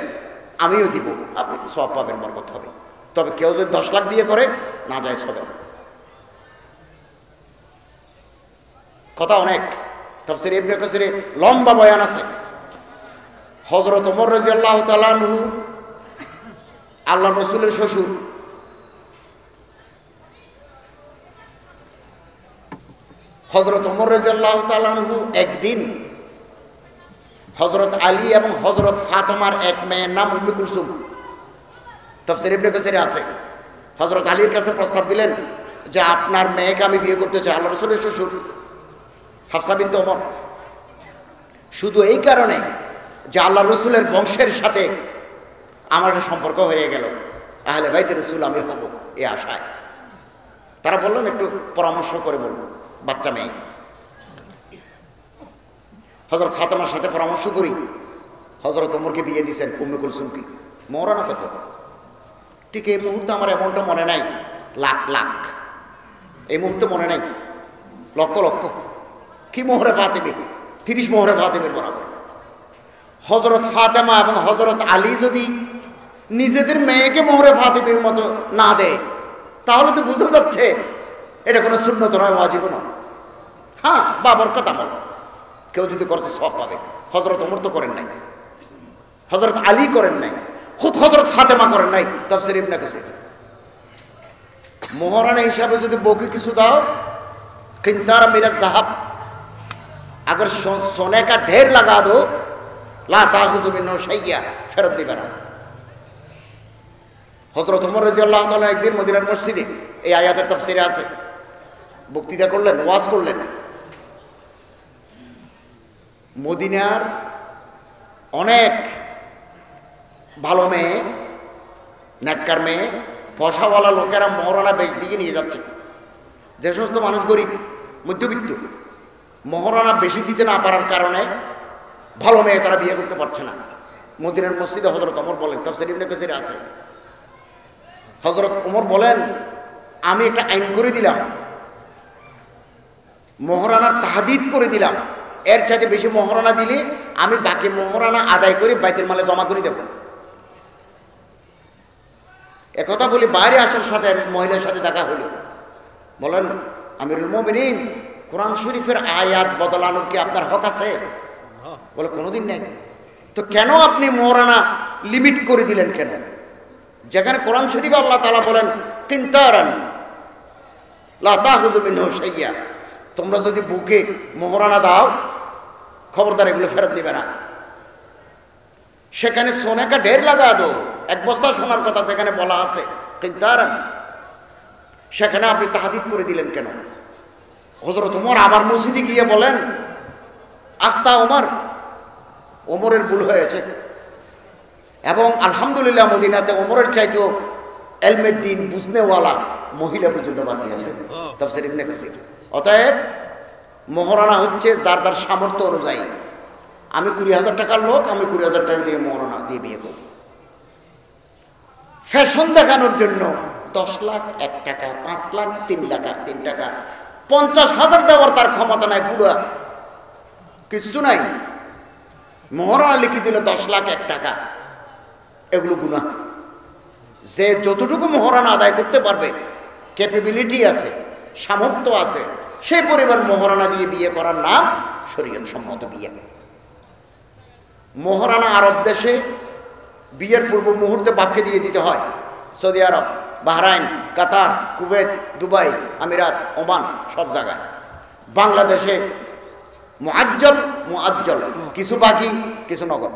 আমিও দিব। আপনি সব পাবেন, বরকত হবে। তবে কেউ যদি দশ লাখ দিয়ে করে, না যায় হবে কথা অনেক। তফসির ইবনে কাসিরে লম্বা বয়ান আছে। হজরত ওমর রাজি আল্লাহ তালানহু আল্লাহ রসুলের শ্বশুর। হজরত ওমর রাজি আল্লাহ তালানহু একদিন হজরত আলী এবং হজরত ফাতেমার এক মেয়ের নাম উম্মি কুলসুম, তফসির ইবনে কাসিরে আছে। হজরত আলীর কাছে প্রস্তাব দিলেন যে, আপনার মেয়েকে আমি বিয়ে করতে চাই আল্লাহ রসুলের শ্বশুর। হাফসা বিন ওমর। শুধু এই কারণে যে আল্লাহ রসুলের বংশের সাথে আমার একটা সম্পর্ক হয়ে গেল। আহলে বাইতে রসুল আমি হব এ আশায়। তারা বললেন, একটু পরামর্শ করে বলব বাচ্চা মেয়ে। হজরত ফাতেমার সাথে পরামর্শ করি। হজরত ওমরকে বিয়ে দিয়েছেন উম্মে কুলসুমকে মৌরানা কত? ঠিক এই মুহূর্তে আমার এমনটা মনে নাই, লাখ লাখ। এই মুহূর্তে মনে নাই, লক্ষ লক্ষ। কি মোহরে ফাতেমে? তিরিশ মোহরে ফাতেমের বরাবর। হজরত ফাতেমা এবং হজরত আলী যদি নিজেদের মেয়েকে মোহরে ফাতেমের মতো না দেয়, তাহলে তো বোঝা যাচ্ছে এটা কোনো শূন্যত নয়, ওয়াজিব নয়। হ্যাঁ বাবার কথা বল। কেউ যদি করছে সব পাবে। হজরত অমর তো করেন নাই। হজরত আলী করেন নাই। খুদ হজরত ফাতেমা করেন নাই। তফসির ইবনে কাসির। মোহরানা হিসাবে যদি বউকে কিছু দাও, কিন্তার মিরাজ জাহাব अगर सोने का ढेर लगा दो ला ताहुजुबिन सैया ফেরত দিবে না হজরত উমর রাজি আল্লাহ একদিন মদিনার মসজিদে এই আয়াতের তফসিরে আছে বক্তৃতা করলেন ওয়াজ করলেন মদিনার অনেক ভালো মেয়ে ন্যাক্কার মেয়ে পয়সাওয়ালা লোকেরা মহরানা বেশ দিকে নিয়ে যাচ্ছে যে সমস্ত মানুষ গরিব মধ্যবিত্ত মহারানা বেশি দিতে না পারার কারণে ভালো মেয়ে তারা বিয়ে করতে পারছে না। মদিনের মসজিদে হজরত অমর বলেন, তফসির আছে। হজরত ওমর বলেন, আমি একটা আইন করে দিলাম। মহারানার তাহাদিদ করে দিলাম। এর চাইতে বেশি মহরানা দিলে আমি বাকি মহরানা আদায় করে বাইতের মালে জমা করে দেব। একথা বলি বাইরে আসার সাথে মহিলার সাথে দেখা হলো। বলেন, আমিরুল মোমিনিন কোরআন শরীফের আয়াত বদলানোর কি আপনার হক আছে? বলে কোনোদিন নেই। তো কেন আপনি মোরানা লিমিট করে দিলেন কেন? যেখানে কোরআন শরীফ আল্লাহ তালা বলেন তিনতারান তোমরা যদি বুকে মোহরানা দাও খবরদার এগুলো ফেরত দিবে না। সেখানে সোনেকা ঢের লাগা দো। এক বস্তা সোনার কথা যেখানে বলা আছে তিনতারান সেখানে আপনি তাহাদিদ করে দিলেন কেন? হজরত উমর আবার মসজিদে গিয়ে বলেন আখতা ওমর ওমরের ভুল হয়েছে। এবং আলহামদুলিল্লাহ মদিনাতে ওমরের চাইতেও এলমের দিন বুঝনেওয়ালা মহিলা পর্যন্ত বাঁচিয়ে আছে তফসির ইবনে কাসির। অতএব মহারানা হচ্ছে যার যার সামর্থ্য অনুযায়ী। আমি কুড়ি হাজার টাকার লোক আমি কুড়ি হাজার টাকা দিয়ে মহারানা দিয়ে বিয়ে করব। ফ্যাশন দেখানোর জন্য দশ লাখ এক টাকা পাঁচ লাখ তিন লাখ তিন টাকা পঞ্চাশ হাজার দেওয়ার তার ক্ষমতা নাই, ফুড়া। কিছু নাই। মহারণা লিখে দিল দশ লাখ এক টাকা। এগুলো গুণা যে যতটুকু মহারণা আদায় করতে পারবে ক্যাপেবিলিটি আছে, সামর্থ্য আছে, সে পরিমাণ মহারণা দিয়ে বিয়ে করার নাম শরীয়ত সম্মত বিয়ে। মহারানা আরব দেশে বিয়ের পূর্ব মুহূর্তে বাক্যে দিয়ে দিতে হয়, Saudi Arab. Bahrain, Qatar, Kuwait, Dubai, আমিরাত, ওমান, সব জায়গায়। বাংলাদেশে মোয়াজ্জল মোয়াজ্জল কিছু বাকি, কিছু নগদ।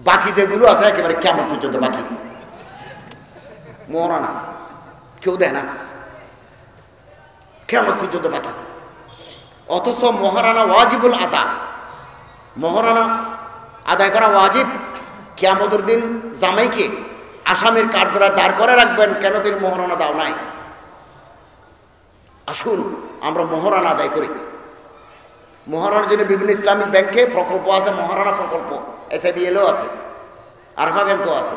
বাকি যেগুলো আছে একেবারে কেমন পর্যন্ত বাকি? মোহরানা কেউ দেয় না। কেমন পর্যন্ত বাকি। অথচ মহারানা ওয়াজিবুল আদা, মহারানা আদায় করা ওয়াজিব কেমতের দিন জামাইকে আসামের কাঠগড়া দাঁড় করে রাখবেন, কেন তিনি মহারানা দাও নাই? আসুন, আমরা মহারানা আদায় করি। মহারানার জন্য বিভিন্ন ইসলামিক ব্যাংকে প্রকল্প আছে, মহারানা প্রকল্প। এস এসআইবিএলও আছে, আরফা ব্যাংকও আছে।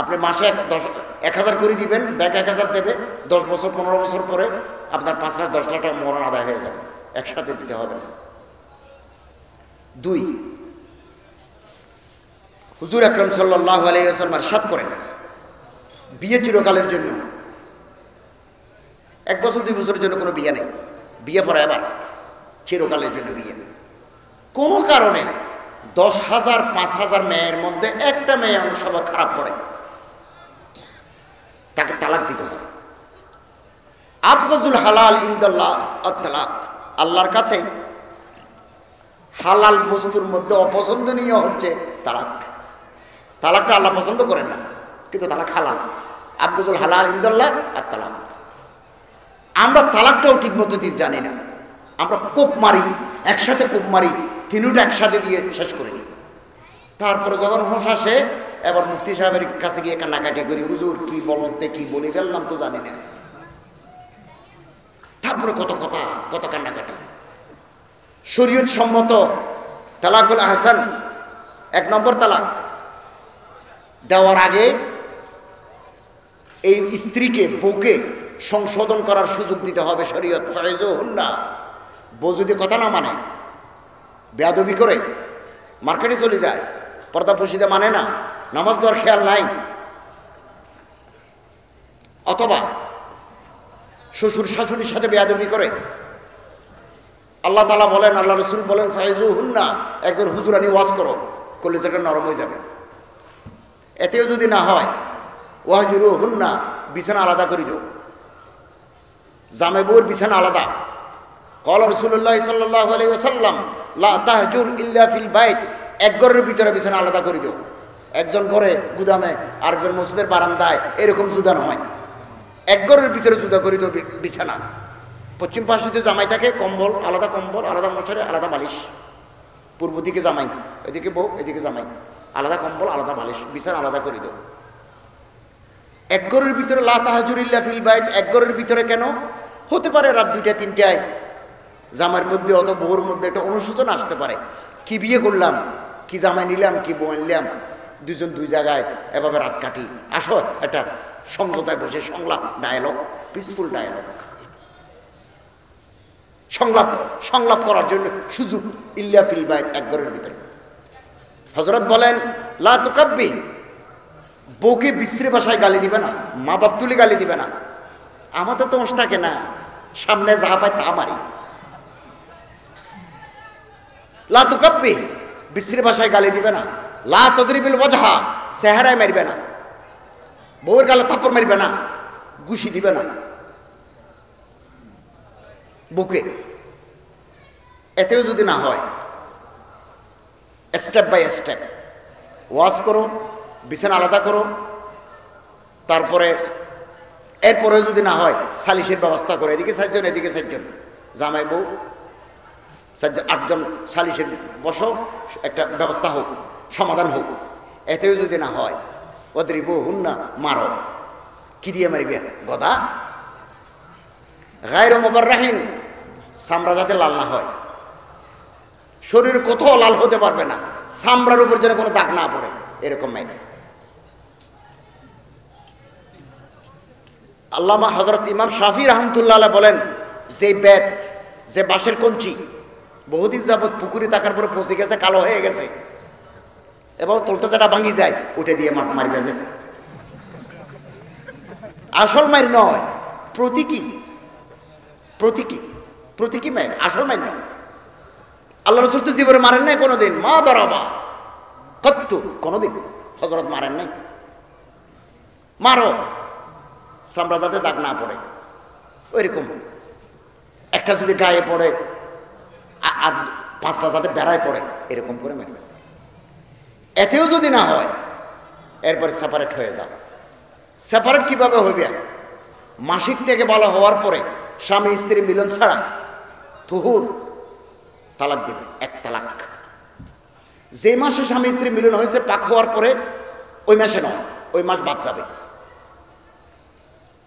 আপনি মাসে দশ এক হাজার করে দিবেন, ব্যাংক এক হাজার দেবে, দশ বছর, পনেরো বছর পরে আপনার পাঁচ লাখ, দশ লাখ টাকা মহারণ আদায় হয়ে যাবে। একসাথে দিতে হবে দুই হুজুর আকরম সাল্লাহ আলাইসাল্লাম সাত করেন। বিয়ে চিরকালের জন্য। এক বছর, দুই বছরের জন্য কোনো বিয়ে নেই। বিয়ে পরে আবার। চিরকালের জন্য বিয়ে। কোনো কারণে দশ হাজার, পাঁচ হাজার মেয়ের মধ্যে একটা মেয়ে অনেক খারাপ পড়ে তাকে তালাক দিতে হয়। আবগজুল হালাল ইন্দাল্লাহ আল্লাহর কাছে হালাল বস্তুর মধ্যে অপছন্দনীয় হচ্ছে তালাক। তালাকটা আল্লাহ পছন্দ করেন না। কিন্তু তালাক হালাল। আবগজুল হালাল ইন্দাল্লাহ আর তালাক। আমরা তালাকটাও ঠিক মতো দিতে জানি না। আমরা কোপ মারি, একসাথে কোপ মারি, তিনুটা একসাথে দিয়ে শেষ করে দিই। তারপরে যখন হোস আসে, এবার মুফতি সাহেবের কাছে গিয়ে কান্নাকাটি করি, হুজুর, কি বলতে, কি বলে ফেললাম তো জানি না। তারপরে কত কথা, কত কান্নাকাটি। শরীয়ত সম্মত তালাকুল আহসান, এক নম্বর তালাক। দেওয়ার আগে এই স্ত্রীকে, বউকে সংশোধন করার সুযোগ দিতে হবে শরীয়ত না বউ যদি কথা না মানে বেয়াদবি করে, মার্কেটে চলে যায়, পর্দা পুষিতে মানে না, নামাজ দেওয়ার খেয়াল নাই, অথবা শ্বশুর শাশুড়ির সাথে বেয়াদবি করে, আল্লাহ তালা বলেন, আল্লাহ রসুল বলেন ফাইজু হুন্না একজন হুজুরানি ওয়াজ করো করলে যেটা নরম হয়ে যাবে। এতেও যদি না হয়, ওয়াহজুরু হুন্না বিছানা আলাদা করে দিও। জামে বউর বিছানা আলাদা। কল রসুল্লাহ সাল্লাহ আলাইসাল্লাম লা তাহজুর ইল্লা ফিল বাইত, এক ঘরের ভিতরে বিছানা আলাদা করে দিও। একজন ঘরে গুদামে, আরেকজন মসজিদের বারান্দায়, এরকম জুদা নয়। এক ঘরের ভিতরে জুদা করে দিও বিছানা। পশ্চিম পাশে যদি জামাই থাকে, কম্বল, আলাদা কম্বল, আলাদা মশারি, আলাদা বালিশ। পূর্ব দিকে জামাই, এদিকে বউ, এদিকে জামাই। আলাদা কম্বল, আলাদা বালিশ বিছানা আলাদা করে দিও। এক ঘরের ভিতরে লা তাহাজুরিল্লা ফিল বাইত, এক ঘরের ভিতরে কেন? হতে পারে রাত দুইটা তিনটায়। জামার মধ্যে অত বউর মধ্যে একটা অনুশোচনা আসতে পারে। কি বিয়ে করলাম? কি জামাই নিলাম? কি বউ আনলাম? দুজন দুই জায়গায় এভাবে রাত কাটি। আসো, একটা সমঝোতায় বসে সংলাপ ডায়ালগ পিসফুল ডায়ালগ সংলাপ সংলাপ করার জন্য সুযোগ ইল্লা ফিল বাইত, এক ঘরের ভিতরে। হজরত বলেন, লা তুকাব্বি। বউকে বিশ্রী ভাষায় গালি দিবে না, মা বাপ তুলে গালি দিবে না। আমাদের তো থাকে না, সামনে যা পায় তা মারি। লা তুকাব্বি, বিশ্রী ভাষায় গালি দিবে না। লা তদরিবিল বজহা চেহারায় মারবে না। বউয়ের গালে থাপ্পড় মারবে না গুছি দিবে না। বুকে। এতেও যদি না হয় স্টেপ বাই স্টেপ ওয়াশ করো বিছানা আলাদা করো তারপরে এরপরে যদি না হয় সালিশের ব্যবস্থা করো এদিকে সাতজন এদিকে সাতজন জামাই বউ আটজন সালিশের বসো একটা ব্যবস্থা হোক সমাধান হোক এতেও যদি না হয় ওদের বউ হুন্না মারো কি দিয়ে মারিবে গদা গায়ের মোবার রাহিন সামরা যাতে লাল না হয় শরীর কোথাও লাল হতে পারবে না। সামরার উপর যেন কোনো দাগ না পড়ে, এরকম মেয়ে। আল্লামা হজরত ইমাম শাফি রহমতুল্লাহ বলেন, যে বেত, যে বাঁশের কঞ্চি, বহুদিন যাবৎ পুকুরে থাকার পরে পচে গেছে, কালো হয়ে গেছে। এবং তোলতে যেটা ভাঙি যায়, উঠে দিয়ে মাঠ মারবে যে। আসল মায়ের নয়, প্রতীকী। প্রতীকী প্রতীকী মায়ের, আসল মায়ের নয়। আল্লাহ রসুল তো জীবনে মারেন নাই কোনোদিন। মা দরাবা। কত্ত। কোনোদিন। হজরত মারেন নাই। মারো। সামরা যাতে দাগ না পড়ে। ওইরকম। একটা যদি গায়ে পড়ে আর পাঁচটা যাতে বেড়ায় পড়ে, এরকম করে মারবে এতেও যদি না হয়, এরপরে সেপারেট হয়ে যাও। সেপারেট কীভাবে হইবে? মাসিক থেকে বলা হওয়ার পরে স্বামী স্ত্রী মিলন ছাড়া। তুহুর। তালাক দেবে, এক তালাক। যে মাসে স্বামী স্ত্রী মিলন হয়েছে, পাক হওয়ার পরে ওই মাসে নয়, ওই মাস বাদ যাবে।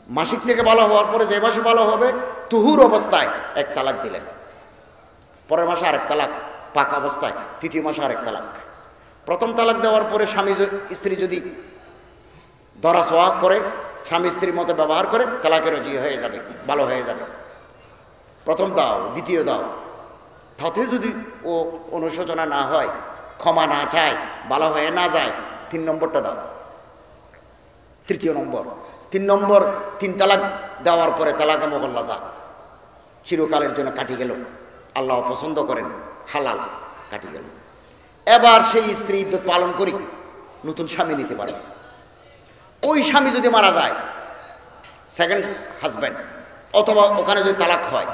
মাসিক থেকে ভালো হওয়ার পরে যে মাসে ভালো হবে, তুহুর অবস্থায় এক তালাক দিলেন। পরের মাসে আরেক তালাক, পাক অবস্থায় তৃতীয় মাসে আরেক তালাক। প্রথম তালাক দেওয়ার পরে স্বামী স্ত্রী যদি দরা সোয়া করে, স্বামী স্ত্রীর মতো ব্যবহার করে, তালাকের জি হয়ে যাবে, ভালো হয়ে যাবে। প্রথম দাও, দ্বিতীয় দাও। তাতে যদি ও অনুশোচনা না হয়, ক্ষমা না চায় ভালো হয়ে না যায়, তিন নম্বরটা দাও। তৃতীয় নম্বর। তিন নম্বর, তিন তালাক দেওয়ার পরে তালাকে মোগল্লা যা চিরকালের জন্য কাটি গেল। আল্লাহ পছন্দ করেন, হালাল কাটি গেল। এবার সেই স্ত্রী ইদ্যত পালন করি, নতুন স্বামী নিতে পারে। ওই স্বামী যদি মারা যায় সেকেন্ড হাজব্যান্ড অথবা ওখানে যদি তালাক হয়,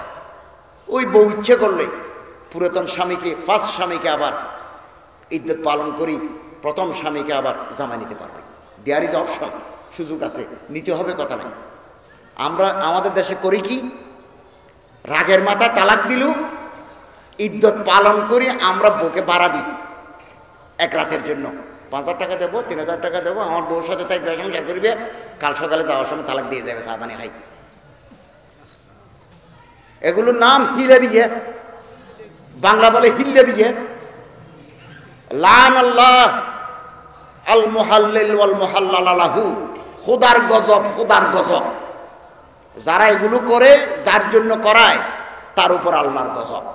ওই বউ ইচ্ছে করলে পুরাতন স্বামীকে, ফার্স্ট স্বামীকে আবার ইদ্যত পালন করি, প্রথম স্বামীকে আবার জামা নিতে পারবে। দেয়ার ইজ অপশন সুযোগ আছে, নিতে হবে কথা নাই। আমরা, আমাদের দেশে করি কি? রাগের মাথা তালাক দিল ইদ্যত পালন করি, আমরা বউকে ভাড়া দিই। এক রাতের জন্য। পাঁচ হাজার টাকা দেবো, তিন হাজার টাকা দেবো, আমার বউর সাথে তাই সংসার করবে, কাল সকালে যাওয়ার সময় তালাক দিয়ে যাবে পানি খাই এগুলোর নাম হিলে বিয়ে বাংলা বলে হিল্লে বিয়ে লান আল্লাহ, আল মোহাল্লিল ওয়াল মোহাল্লালাহু খুদার গজব খুদার গজব। যারা এগুলো করে, যার জন্য করায়, তার উপর আল্লাহর গজব।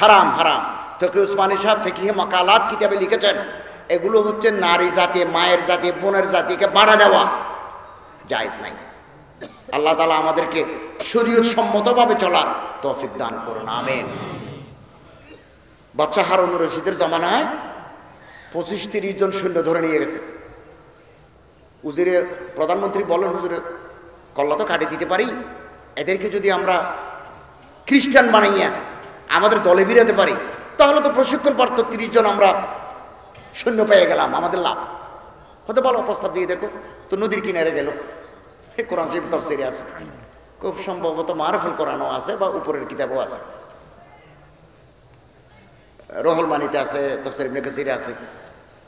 হারাম হারাম। তোকে উসমানী সাহেব ফেকিহে মকালাত কিতাবে লিখেছেন, এগুলো হচ্ছে নারী জাতি, মায়ের জাতি, বোনের জাতিকে বাড়া দেওয়া। জায়জ নাই। আল্লাহ তালা আমাদেরকে শরীয়ত সম্মতভাবে চলার তৌফিক দান করুন, আমেন। বাচ্চা হারুন রশিদের জামানায় পঁচিশ তিরিশ জন সৈন্য ধরে নিয়ে গেছে। উজিরে প্রধানমন্ত্রী বলেন, হুজুরে, কল্লা তো কাটিয়ে দিতে পারি। এদেরকে যদি আমরা খ্রিস্টান বানাইয়া আমাদের দলে বিরাতে পারি, তাহলে তো প্রশিক্ষণ প্রাপ্ত তিরিশ জন আমরা সৈন্য পেয়ে গেলাম, আমাদের লাভ। হতে ভালো প্রস্তাব দিয়ে দেখো, তো নদীর কিনারে গেল। কোরআন শরীফ তফসিরে আছে। খুব সম্ভবত মারফুল কোরআনও আছে বা উপরের কিতাবও আছে। রহল মানিতে আছে, তফসির ইবনে কাসিরে আছে।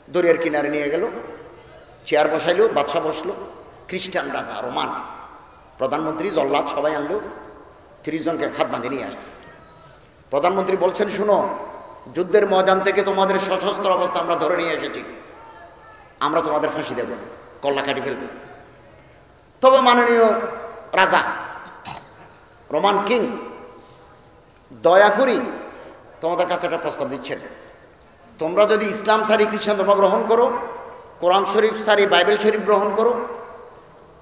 দরিয়ার কিনারে নিয়ে গেল, চেয়ার বসাইলো বাদশা বসল, খ্রিস্টান রাজা, রোমান, প্রধানমন্ত্রী, জল্লাদ সবাই আনলো, তিরিশ জনকে হাত বাঁধে নিয়ে আসছে। প্রধানমন্ত্রী বলছেন, শুনো, যুদ্ধের ময়দান থেকে তোমাদের সশস্ত্র অবস্থা আমরা ধরে নিয়ে এসেছি। আমরা তোমাদের ফাঁসি দেব কল্লা কাটি ফেলব। তবে মাননীয় রাজা, রোমান কিং, দয়া করি তোমাদের কাছে একটা প্রস্তাব দিচ্ছেন। তোমরা যদি ইসলাম সারি, খ্রিস্টান ধর্ম গ্রহণ করো, কোরআন শরীফ সারি, বাইবেল শরীফ গ্রহণ করো,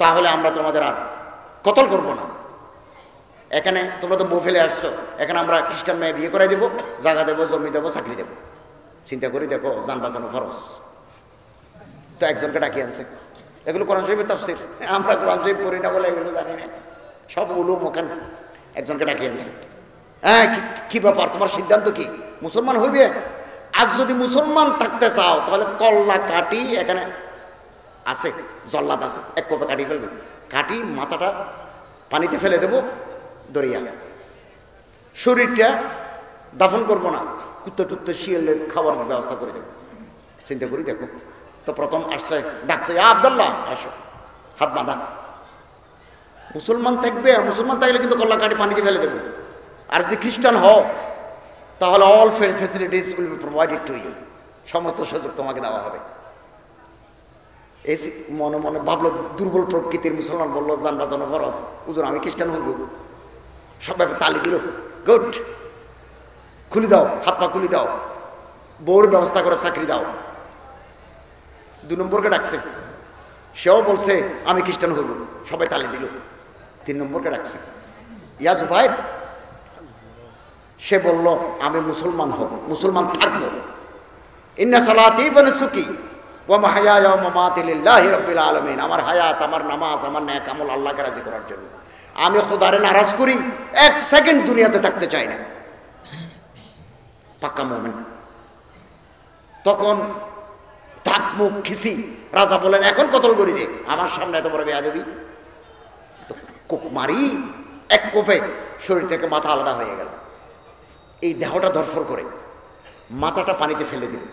তাহলে আমরা তোমাদের আর কতল করব না। এখানে তোমরা তো বউ ফেলে আসছো, এখানে আমরা খ্রিস্টান মেয়ে বিয়ে করে দেবো, জায়গা দেবো, জমি দেবো, চাকরি দেবো। চিন্তা করি দেখো, যান বাঁচানো ফরস তো একজনকে ডাকিয়ে আনছে। এগুলো কোরআন শরীফের তফসির। আমরা কোরআন শরীফ পড়ি না বলে এগুলো জানি না। সব উলুম ওখান। একজনকে ডাকি আনছে হ্যাঁ কি ব্যাপার? তোমার সিদ্ধান্ত কি? মুসলমান হইবে? আজ যদি মুসলমান থাকতে চাও, তাহলে কল্লা কাটি এখানে আছে, জল্লাদ আছে। এক কপে কাটি ফেলবে। কাটি মাথাটা পানিতে ফেলে দেব, দরিয়া। শরীরটা দাফন করব না। কুত্তে টুত্তে শিয়ালের খাবার ব্যবস্থা করে দেব। চিন্তা করি দেখো। তো প্রথম আসছে, ডাকছে আবদাল্লাহ, আসো, হাত বাঁধা মুসলমান থাকবে মুসলমান থাকলে কিন্তু কল্লা কাটি পানিতে ফেলে দেবো। আর যদি খ্রিস্টান হও, তাহলে all facilities will be provided to you সমস্ত সুযোগ তোমাকে দেওয়া হবে। এই মনে মনে ভাবলো, দুর্বল প্রকৃতির মুসলমান বলল যান বাজানো ফরস উজুর আমি খ্রিস্টান হইব সবাই তালি দিল। গুড। খুলি দাও, হাত পা খুলি দাও। বউর ব্যবস্থা করে, চাকরি দাও। দু নম্বরকে ডাকছে। সেও বলছে, আমি খ্রিস্টান হইব। সবাই তালি দিল। তিন নম্বরকে ডাকছে। ইয়াজ ভাই সে বলল, আমি মুসলমান হব, মুসলমান থাকব। ইন্না সালাতি বনে সুকি আলমিন। আমার হায়াত, আমার নামাজ, আমার ন্যাক আমল আল্লাহকে রাজি করার জন্য। আমি খোদারে নারাজ করি, এক সেকেন্ড দুনিয়াতে থাকতে চাই না। পাক্কা মোমেন। তখন ধাক মুখ খিসি। রাজা বলেন এখন কতল করি দে আমার সামনে এত বড় বেয়া দেবী কোপ মারি, এক কোপে শরীর থেকে মাথা আলাদা হয়ে গেল। এই দেহটা ধরফর করে মাথাটা পানিতে ফেলে দিল।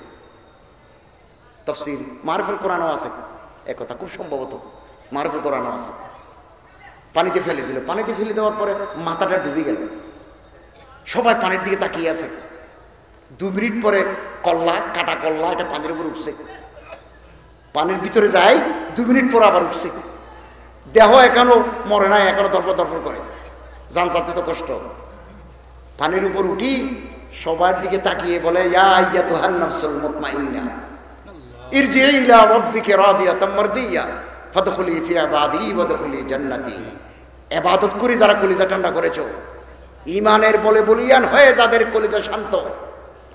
তফসিল মারফুল কোরআনও আছে। একথা খুব সম্ভবত মারফুল কোরআনও আছে। পানিতে ফেলে দিল। পানিতে ফেলে দেওয়ার পরে মাথাটা ডুবে গেল। সবাই পানির দিকে তাকিয়ে আছে। দু মিনিট পরে কল্লা, কাটা কল্লা, এটা পানির উপর উঠছে। পানির ভিতরে যায়, দু মিনিট পর আবার উঠছে। দেহ এখনও মরে নাই, এখনও দরফর দরফর করে। যান, যাতে তো কষ্ট। পানির উপর উঠি, সবার দিকে তাকিয়ে বলে, ইয়া মুতমাইন্না। ইরজি করে, যারা কলিজা ঠান্ডা করেছ। ইমানের বলে বলিয়ান হয়ে যাদের কলিজা শান্ত।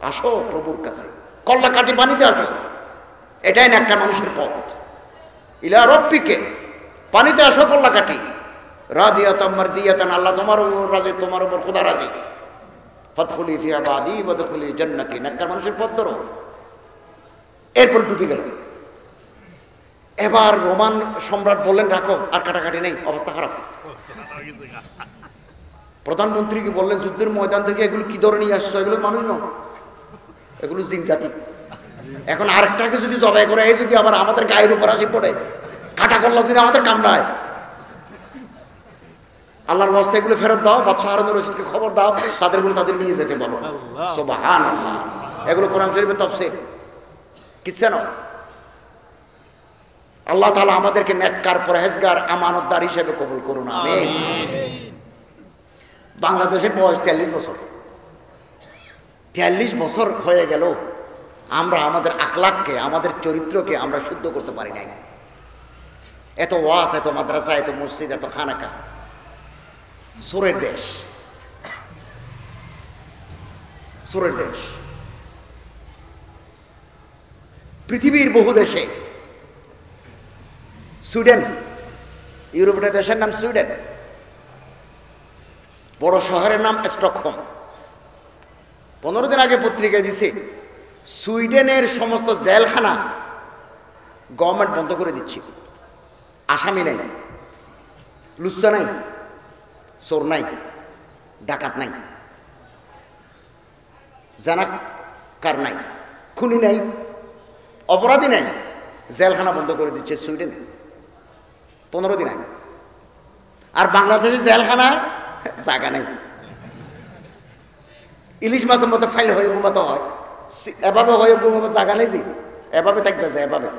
আসো প্রভুর কাছে। কল্লা কাটি পানিতে আসো এটাই না একটা মানুষের পথ। ইলা রব্বিকে পানিতে আসো কল্লা কাটি এরপর ডুবে গেল। এবার রোমান সম্রাট বললেন, রাখো, আর কাটাকাটি নেই, অবস্থা খারাপ। প্রধানমন্ত্রীকে বললেন, যুদ্ধের ময়দান থেকে এগুলো কি ধরে নিয়ে আসছো? এগুলো মানুষ নয়। এগুলো জিন জাতি এখন আরেকটাকে যদি জবাই করে এই যদি আবার আমাদের গায়ের উপর আসে পড়ে কাটা করল যদি আমাদের কামড়ায়। আল্লাহর বস্তা এগুলো ফেরত দাও বাদশাহ হারুন রশিদকে খবর দাও তাদেরগুলো তাদের নিয়ে যেতে বলো। সোবাহান আল্লাহ এগুলো কোরআন শরীফের তফসির কিসেন আল্লাহ তাআলা আমাদেরকে নেককার পরহেজগার আমানতদার হিসেবে কবুল করুন। আমি বাংলাদেশের বয়স তেয়াল্লিশ বছর। তেয়াল্লিশ বছর হয়ে গেল, আমরা আমাদের আখলাককে, আমাদের চরিত্রকে আমরা শুদ্ধ করতে পারি নাই। এত ওয়াস এত মাদ্রাসা, এত মসজিদ, এত খানাকা। সুরের দেশ। সুরের দেশ। পৃথিবীর বহু দেশে। সুইডেন। ইউরোপীয় দেশের নাম সুইডেন। বড় শহরের নাম স্টকহোম। পনেরো দিন আগে পত্রিকায় দিছে, সুইডেনের সমস্ত জেলখানা গভর্নমেন্ট বন্ধ করে দিচ্ছে। আসামি নাই, লুচ্চা নাই, চোর নাই, ডাকাত নাই, জানাকার নাই, খুনি নাই, অপরাধী নাই, জেলখানা বন্ধ করে দিচ্ছে সুইডেনে। পনেরো দিন আগে। আর বাংলাদেশের জেলখানা জায়গা নেই। ইলিশ মাছের মতো ফাইল হয়ে ঘুমাতে হয়। এভাবে হয়ে ঘুমাবো জাগা নেই যে এভাবে থাকবে যায় এভাবে।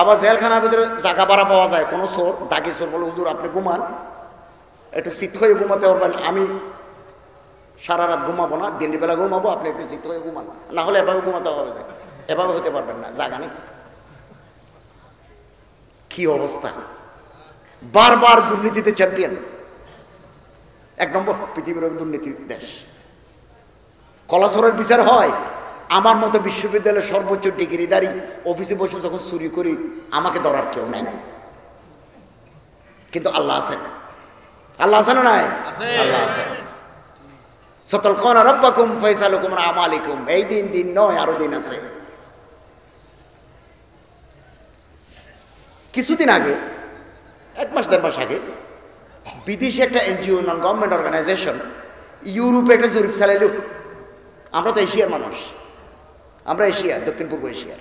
আবার জেলখানার ভিতরে জাগা ভাড়া পাওয়া যায়, কোনো চোর, দাগি চোর বলে, হুজুর, আপনি ঘুমান। একটু শীত হয়ে ঘুমাতে পারবেন, আমি সারা রাত ঘুমাবো না দিনের বেলা ঘুমাবো, আপনি একটু শীত হয়ে ঘুমান। না হলে এভাবে ঘুমাতে হবে এভাবে হতে পারবেন না জাগা নেই। কি অবস্থা? বারবার দুর্নীতিতে চ্যাম্পিয়ন এক নম্বর পৃথিবীর দুর্নীতি দেশ। কলাসরের বিচার হয় আমার মতো বিশ্ববিদ্যালয়ের সর্বোচ্চ ডিগ্রিদারি অফিসে বসে যখন চুরি করি আমাকে ধরার কেউ নাই। কিন্তু আল্লাহ আছেন। আল্লাহ আছেন নাই? আল্লাহ আছেন। সতল খন রব্বাকুম ফয়সালুকুম আমালিকুম। এই দিন দিন নয় আরও দিন আছে। কিছুদিন আগে এক মাস দেড় মাস আগে বিদেশি একটা এনজিও নন গভর্নমেন্ট অর্গানাইজেশন ইউরোপে একটা জরিপ চালাইল। আমরা তো এশিয়ার মানুষ। আমরা এশিয়া, দক্ষিণ পূর্ব এশিয়ার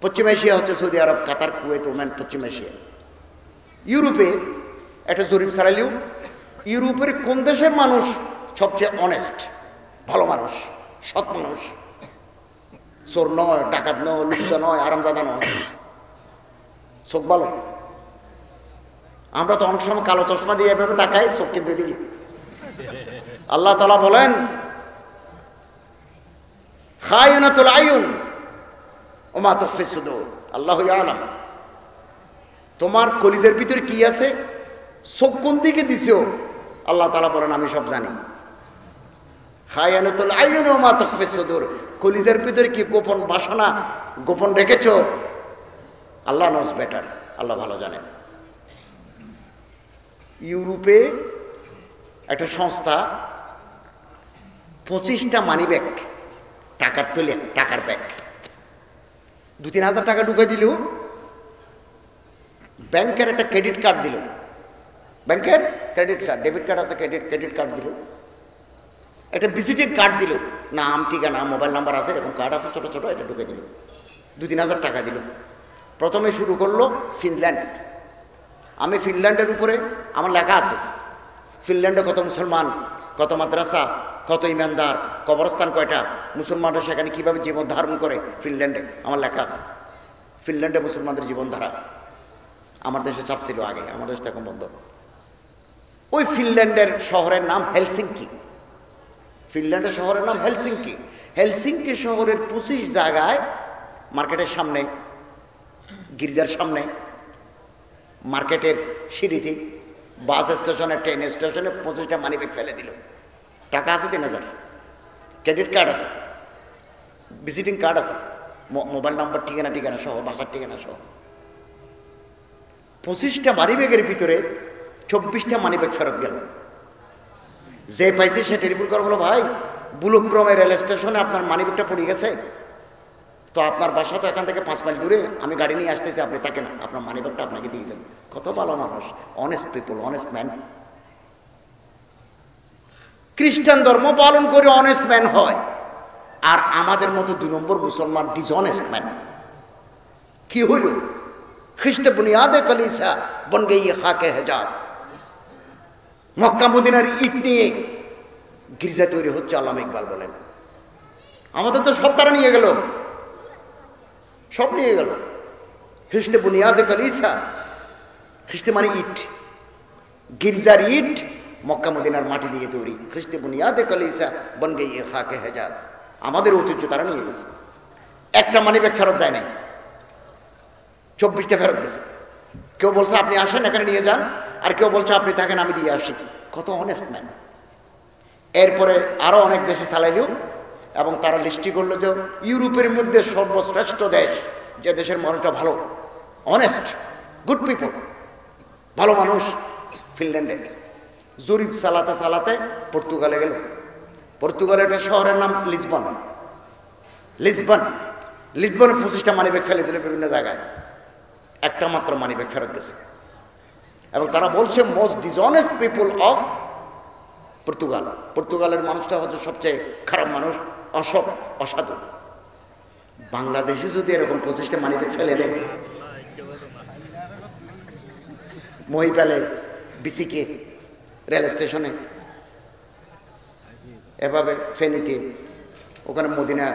পশ্চিম এশিয়া হচ্ছে Saudi Arab, Qatar, Kuwait, Oman, পশ্চিম এশিয়া। ইউরোপে একটা জরিপ চালাইলেও ইউরোপের কোন দেশের মানুষ সবচেয়ে অনেস্ট ভালো মানুষ? সৎ মানুষ? চোর নয়, ডাকাত নয় লুচ্ছা নয় আরামদাদা নয়। চোখ ভালো? আমরা তো অনেক সময় কালো চশমা দিয়ে এভাবে তাকাই, চোখ কিন্তু আল্লাহ তালা বলেন আল্লাহ আলাম। তোমার কলিজের ভিতরে কি আছে? চোখ কোন দিকে দিছো? আল্লাহ তালা বলেন, আমি সব জানি। সুদূর। কলিজের ভিতরে কি গোপন বাসনা, গোপন রেখেছ? আল্লাহ নজ বেটার আল্লাহ ভালো জানেন। ইউরোপে একটা সংস্থা পঁচিশটা মানি ব্যাগ টাকার তুলে টাকার ব্যাগ দু তিন হাজার টাকা ঢুকে দিল। ব্যাংকের একটা ক্রেডিট কার্ড দিল। ব্যাংকের ক্রেডিট কার্ড ডেবিট কার্ড আছে ক্রেডিট ক্রেডিট কার্ড দিল। একটা ভিজিটিং কার্ড দিল। নাম, ঠিকানা মোবাইল নাম্বার আছে, এরকম কার্ড আছে, ছোট ছোট, এটা ঢুকে দিল। দু তিন হাজার টাকা দিল। প্রথমে শুরু করল ফিনল্যান্ড। আমি ফিনল্যান্ডের উপরে, আমার লেখা আছে। ফিনল্যান্ডে কত মুসলমান, কত মাদ্রাসা, কত ইমানদার, কবরস্থান কয়টা, মুসলমানরা সেখানে কীভাবে জীবন ধারণ করে? ফিনল্যান্ডে আমার লেখা আছে। ফিনল্যান্ডে মুসলমানদের জীবনধারা। আমার দেশে চাপ ছিল আগে, আমার দেশটা এখন বন্ধ। ওই ফিনল্যান্ডের শহরের নাম হেলসিঙ্কি। ফিনল্যান্ডের শহরের নাম হেলসিঙ্কি। হেলসিঙ্কি শহরের পঁচিশ জায়গায় মার্কেটের সামনে, গির্জার সামনে মার্কেটের সিঁড়িতে বাস স্টেশনে, ট্রেন স্টেশনে পঁচিশটা মানিব্যাগ ফেলে দিল। টাকা আছে তিন হাজার। ক্রেডিট কার্ড আছে। ভিজিটিং কার্ড আছে। মোবাইল নাম্বার ঠিকানা ঠিকানা সহ বাসার ঠিকানা সহ। পঁচিশটা মানিব্যাগের ভিতরে চব্বিশটা মানিব্যাগ ফেরত গেল। যে পাইছে সে টেলিফোন করে বলো ভাই। বুলক্রমে রেল স্টেশনে আপনার মানিব্যাগটা পড়ে গেছে। তো আপনার বাসা তো এখান থেকে পাঁচ মাইল দূরে। আমি গাড়ি নিয়ে আসতেছি, আপনি তাকে না। আপনার মানিব্যাগটা আপনাকে দিয়ে যাবেন কত ভালো মানুষ। অনেস্ট পিপল অনেস্ট ম্যান খ্রিস্টান ধর্ম পালন করে অনেস্ট ম্যান হয়। আর আমাদের মতো দুই নম্বর মুসলমান ডিসঅনেস্ট ম্যান কি হইল? খ্রিস্ট বুনিয়াদে কলিসা বন গই হাকে হেজাজ। মক্কা ইট নিয়ে গির্জা তৈরি হচ্ছে, আল্লাহ ইকবাল বলেন। আমাদের তো সব তারা নিয়ে গেল। সব নিয়ে গেল। খ্রিস্ট বুনিয়াদে কলিসা। খ্রিস্ট মানে ইট। গির্জার ইট মক্কা মদিনার মাটি দিয়ে তৈরি। খ্রিস্ট বুনিয়াদে কলিসা বন গই হাকে হেজাজ। আমাদের ঐতিহ্য তারা নিয়ে গেছে। একটা মানি ব্যাগ ফেরত যায় নাই। চব্বিশটা ফেরত গেছে কেউ বলছে, আপনি আসেন, এখানে নিয়ে যান। আর কেউ বলছে, আপনি থাকেন, আমি দিয়ে আসি। কত অনেস্ট ম্যান এরপরে আরও অনেক দেশে চালাইল। এবং তারা লিস্টি করল যে ইউরোপের মধ্যে সর্বশ্রেষ্ঠ দেশ যে দেশের মানুষটা ভালো অনেস্ট গুড পিপল ভালো মানুষ, ফিনল্যান্ডে। জরিফ চালাতে চালাতে পর্তুগালে গেল। পর্তুগালের একটা শহরের নাম লিসবন। লিসবন লিসবনে পঁচিশটা মানিব্যাগ ফেলে দিল বিভিন্ন জায়গায়। একটা মাত্র মানিব্যাগ ফেরত গেছে। এবং তারা বলছে most dishonest people of Portugal. পর্তুগালের মানুষটা হচ্ছে সবচেয়ে খারাপ মানুষ, অসৎ, অসাধু। বাংলাদেশে যদি এরকম পঁচিশটা মানিব্যাগ ফেলে দেন মহিপালে, বিসিকে, রেল স্টেশনে, এভাবে ফেনীতে, ওখানে মদিনা,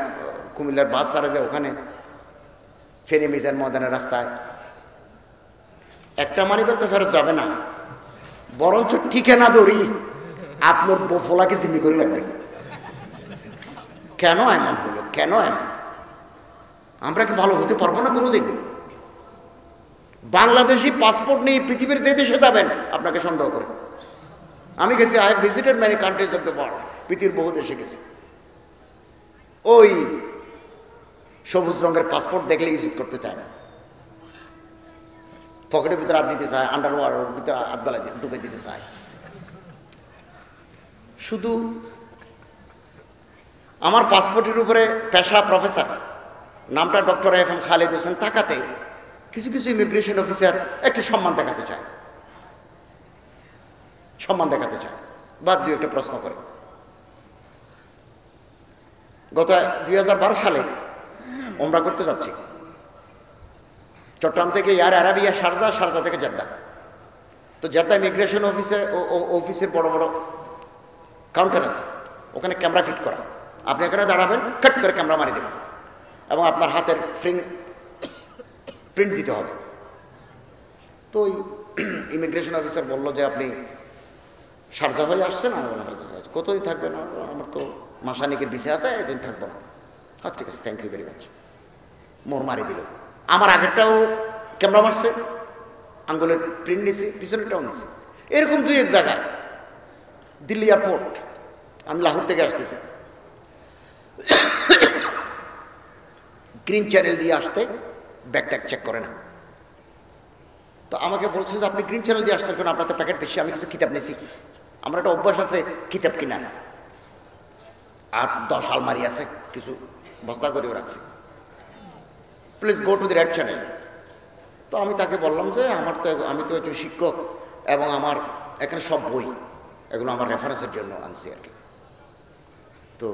কুমিল্লার বাস সারা যায় ওখানে ফেনী মিজান ময়দানের রাস্তায়, একটা মানিব্যাগ তো ফেরত যাবে না। বরঞ্চ ঠিকানা ধরি। আপনার বোফলাকে জিম্মি করে রাখবেন। কেন এমন হলো? কেন এমন? আমরা কি ভালো হতে পারব না কোনোদিন? বাংলাদেশি পাসপোর্ট নিয়ে পৃথিবীর যে দেশে যাবেন, আপনাকে সন্দেহ করে। আমি গেছি I visited many countries of the world পৃথিবীর বহু দেশে গেছি। ওই সবুজ রঙের পাসপোর্ট দেখলে ইউজ করতে চায় না। পকেটের ভিতরে হাত দিতে চায় আন্ডার ওয়ার ভিতরে হাত বেলা ঢুকে দিতে চায়। শুধু আমার পাসপোর্টের উপরে পেশা প্রফেসর, নামটা doctor F M Khalid Hossain তাকাতে কিছু কিছু ইমিগ্রেশন অফিসার একটু সম্মান দেখাতে চায়। সম্মান দেখাতে চায়। বা দু একটা প্রশ্ন করে। গত দুই হাজার বারো সালে ওমরা করতে যাচ্ছি। চট্টগ্রাম থেকে ইয়ার আরাবিয়া, শারজা শারজা থেকে জেদ্দা। তো জেদ্দা ইমিগ্রেশন অফিসে অফিসের বড় বড় কাউন্টার আছে। ওখানে ক্যামেরা ফিট করা। আপনি এখানে দাঁড়াবেন কাট করে ক্যামেরা মারি দেবেন। এবং আপনার হাতের ফ্রিং প্রিন্ট দিতে হবে। তো ওই ইমিগ্রেশন অফিসার বলল যে, আপনি সারজা হয়ে আসছেন? আমি বললাম কতদিন থাকবেন? আমার তো মাসানিকের বিষে আছে এদিন থাকব না। হ্যাঁ ঠিক আছে থ্যাংক ইউ ভেরি মাচ মোর মারি দিল। আমার আগেরটাও ক্যামেরা মারছে, আঙ্গুলের প্রিন্ট নিছে, পিছনেরটাও নিছে। এরকম দুই এক জায়গায়। দিল্লি এয়ারপোর্ট। আমি লাহোর থেকে আসতেছি। গ্রিন চ্যানেল দিয়ে আসতে ব্যাগ ট্যাগ চেক করে না তো আমাকে বলছে যে, আপনি গ্রিন চ্যানেল দিয়ে আসছেন কেন? আপনার তো প্যাকেট বেশি, আমি কিছু কিতাব নিয়েছি। আমার একটা অভ্যাস আছে, কিতাব কিনার আট, দশ আলমারি আছে, কিছু বস্তা করেও রাখছি। Please go to the red channel তো আমি তাকে বললাম যে, আমার তো, আমি তো একজন শিক্ষক এবং আমার এখানে সব বই। এগুলো আমার রেফারেন্সের জন্য আনছি আর কি। তো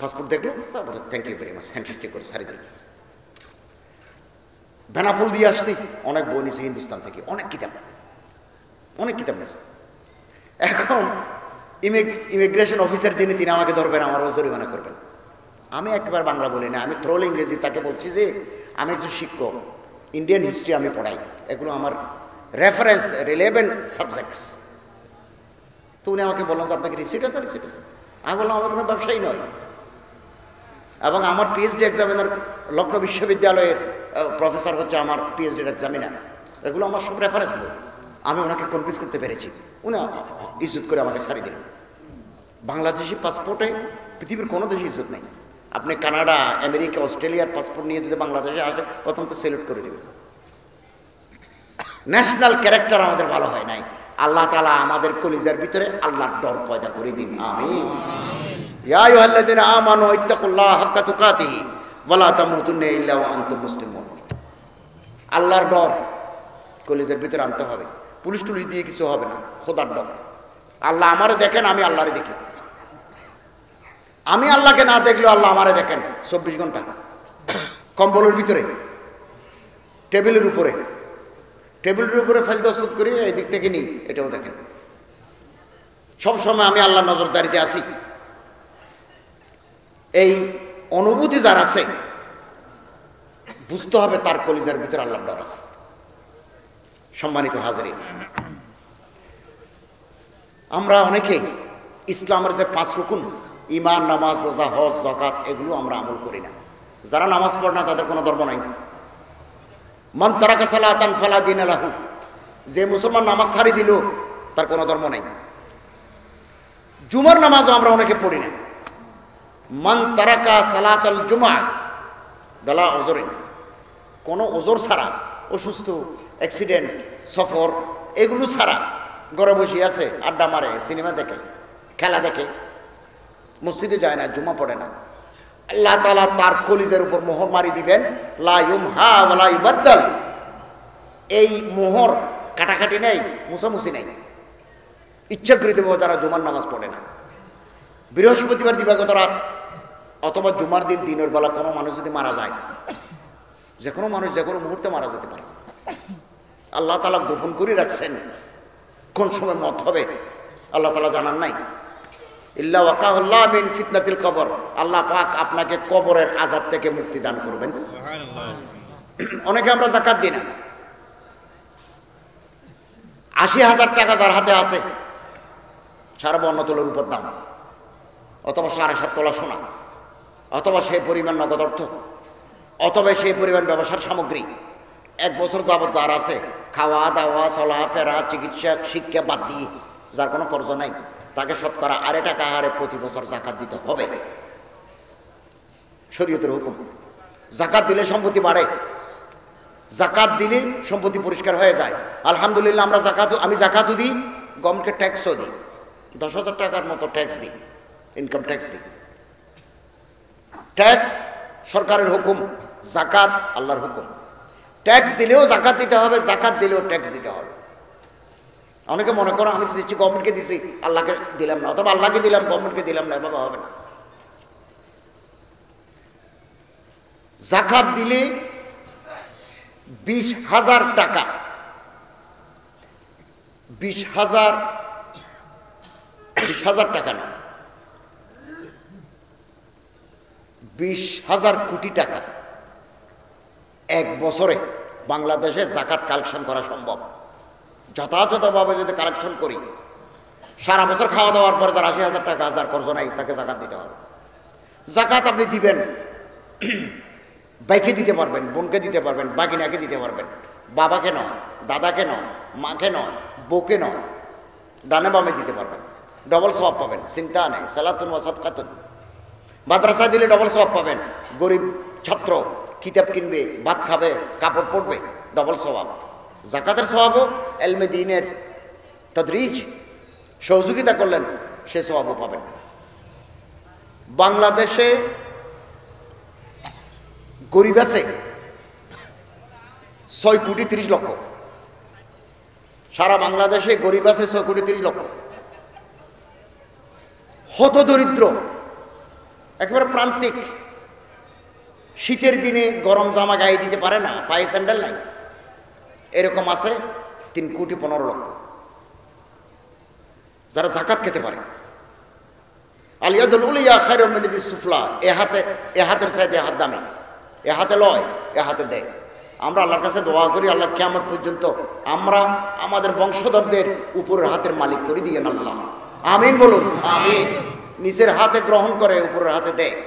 পাসপোর্ট দেখল, তারপরে thank you very much handshake করে সারি দিল। বেনাফুল দিয়ে আসছি, অনেক বই নিছে হিন্দুস্তান থেকে, অনেক কিতাব। অনেক কিতাব নিয়েছে। এখন ইমিগ্রেশন অফিসার যিনি, তিনি আমাকে ধরবেন, আমার জরিমানা করবেন। আমি একবার বাংলা বলি না, আমি থ্রোল ইংরেজি, তাকে বলছি যে, আমি একজন শিক্ষক ইন্ডিয়ান হিস্ট্রি আমি পড়াই, এগুলো আমার রেফারেন্স রিলেভেন্ট সাবজেক্টস তো উনি আমাকে বললাম যে, আপনাকে রিসিট আছে রিসিট আছে। আমি বললাম, আমার কোনো ব্যবসায়ী নয়। এবং আমার পিএইচডি এক্সামিনার লক্ষ্ণৌ বিশ্ববিদ্যালয়ের প্রফেসর হচ্ছে আমার পিএইচডির এক্সামিনার এগুলো আমার সব রেফারেন্স বই আমি ওনাকে কনভিন্স করতে পেরেছি। উনি ইজ্জত করে আমাকে ছাড়ি দিলেন। বাংলাদেশি পাসপোর্টে পৃথিবীর কোনো দেশে ইজ্জত নেই। আপনি কানাডা, আমেরিকা অস্ট্রেলিয়ার পাসপোর্ট নিয়ে যদি বাংলাদেশে আসে, প্রথম তো সেলেক্ট করে দেবে ন্যাশনাল ক্যারেক্টার আমাদের ভালো হয় নাই। আল্লাহ তালা আমাদের কলিজার ভিতরে আল্লাহর ডর পয়দা করে দিন। আমি আল্লাহর ডর কলিজের ভিতরে আনতে হবে। পুলিশ টুলিশ দিয়ে কিছু হবে না। খোদার ডর। আল্লাহ আমারে দেখেন আমি আল্লাহরে দেখি। আমি আল্লাহকে না দেখলেও আল্লাহ আমারে দেখেন। চব্বিশ ঘণ্টা কম্বলের ভিতরে টেবিলের উপরে টেবিলের উপরে ফেল ফেলদস্ত করি, এই দিক থেকে নিই, এটাও দেখেন। সবসময় আমি আল্লাহ নজরদারিতে আসি এই অনুভূতি যার আছে, বুঝতে হবে তার কলিজার ভিতরে আল্লাহ ডর আছে। সম্মানিত হাজারি আমরা অনেকেই ইসলামের যে পাঁচ রুকুন ইমান নামাজ, রোজা, হজ জকাত এগুলো আমরা আমল করি না। যারা নামাজ পড়ে না, তাদের কোনো ধর্ম নাই। মান তারাকা সালাতান ফালা দিন আলাহু যে মুসলমান নামাজ ছাড়ি দিল, তার কোনো ধর্ম নাই। জুমার নামাজও আমরা অনেকে পড়ি না। মান তারাকা সালাতাল জুমা, বেলা ওজরিন কোনো ওজোর ছাড়া, অসুস্থ, অ্যাক্সিডেন্ট, সফর, এগুলো ছাড়া ঘরে বসে আছে, আড্ডা মারে, সিনেমা দেখে, খেলা দেখে। মসজিদে যায় না, জুমা পড়ে না। আল্লাহ তালা তার কলিজের উপর মোহর মারি দিবেন লাইম হা বাদ্দাল এই মোহর কাটাকাটি নেই মুসামুসি নেই। ইচ্ছাকৃতভাবে তারা জুমার নামাজ পড়ে না। বৃহস্পতিবার দিবাগত রাত, অথবা জুমার দিন, দিনের বেলা কোনো মানুষ যদি মারা যায় যে কোনো মানুষ যে কোনো মুহূর্তে মারা যেতে পারে। আল্লাহ তালা গোপন করে রাখছেন, কোন সময় মত হবে, আল্লাহ তালা জানান নাই। ইল্লা ওয়াকাহুল্লাহ মিন ফিতনাতিল কবর। আল্লাহ পাক আপনাকে কবরের আজাব থেকে মুক্তি দান করবেন। অনেকে আমরা জাকাত দিই না। আশি হাজার টাকা যার হাতে আছে সারা বর্ণ তোলের উপর দাম। অথবা সাড়ে সাত তোলা সোনা। অথবা সেই পরিমাণ নগদ অর্থ। অথবা সেই পরিমাণ ব্যবসার সামগ্রী। এক বছর যাবৎ যার আছে খাওয়া দাওয়া চলা ফেরা চিকিৎসা শিক্ষা বাদ দিয়ে যার কোনো কর্জ নাই। তাকে শতকরা আড়াই টাকা হারে প্রতি বছর জাকাত দিতে হবে। শরীয়তের হুকুম। জাকাত দিলে সম্পত্তি বাড়ে। জাকাত দিলে সম্পত্তি পরিষ্কার হয়ে যায়। আলহামদুলিল্লাহ আমরা জাকাত, আমি জাকাতও দিই গভর্নমেন্টকে ট্যাক্সও দিই। দশ হাজার টাকার মতো ট্যাক্স দিই, ইনকাম ট্যাক্স দিই। ট্যাক্স সরকারের হুকুম, জাকাত আল্লাহর হুকুম। ট্যাক্স দিলেও জাকাত দিতে হবে, জাকাত দিলেও ট্যাক্স দিতে হবে। অনেকে মনে করো, আমি দিচ্ছি গভর্নমেন্টকে দিছি, আল্লাহকে দিলাম না। অথবা, আল্লাহকে দিলাম গভর্নমেন্টকে দিলাম না। এভাবে হবে না। জাকাত দিলে বিশ হাজার টাকা, বিশ হাজার বিশ হাজার টাকা না, বিশ হাজার কোটি টাকা এক বছরে বাংলাদেশে জাকাত কালেকশন করা সম্ভব। যথাযথভাবে যদি কালেকশন করি, সারা বছর খাওয়া দাওয়ার পর যার আশি হাজার টাকা, যার কর্জ নাই, তাকে জাকাত দিতে হবে। জাকাত আপনি দিবেন বাইকে দিতে পারবেন, বোনকে দিতে পারবেন, বাগিনাকে দিতে পারবেন। বাবাকে নয়, দাদাকে নয়, মাকে নয়, বউকে নয়, ডানে বামে দিতে পারবেন। ডবল সব পাবেন। চিন্তা নেই, সালাতুন ওয়াসাদ কাতুন মাদ্রাসা দিলে ডবল সব পাবেন। গরিব ছাত্র কিতাব কিনবে, ভাত খাবে, কাপড় পরবে ডবল স্বভাব জাকাতের স্বভাবও এলমে দিনের তদ্রিজ সহযোগিতা করলেন, সে স্বভাবও পাবেন বাংলাদেশে গরিব আছে ছয় কোটি তিরিশ লক্ষ। সারা বাংলাদেশে গরিব আছে ছয় কোটি তিরিশ লক্ষ। হত দরিদ্র একেবারে প্রান্তিক। শীতের দিনে গরম জামা গায়ে দিতে পারে না, পায়ে স্যান্ডেল নাই। এরকম আছে তিন কোটি পনেরো লক্ষ। যারা জাকাত খেতে পারে। আলিয়াদুল উলিয়া সুফলা। এ হাতে, এ হাতের চাইতে হাত দামি। এ হাতে লয়, এ হাতে দেয়। আমরা আল্লাহর কাছে দোয়া করি, আল্লাহ কেমন পর্যন্ত আমরা আমাদের বংশধরদের উপরের হাতের মালিক করে দিয়ে আল্লাহ। আমিন বলুন, আমিন। নিচের হাতে গ্রহণ করে, উপরের হাতে দেয়।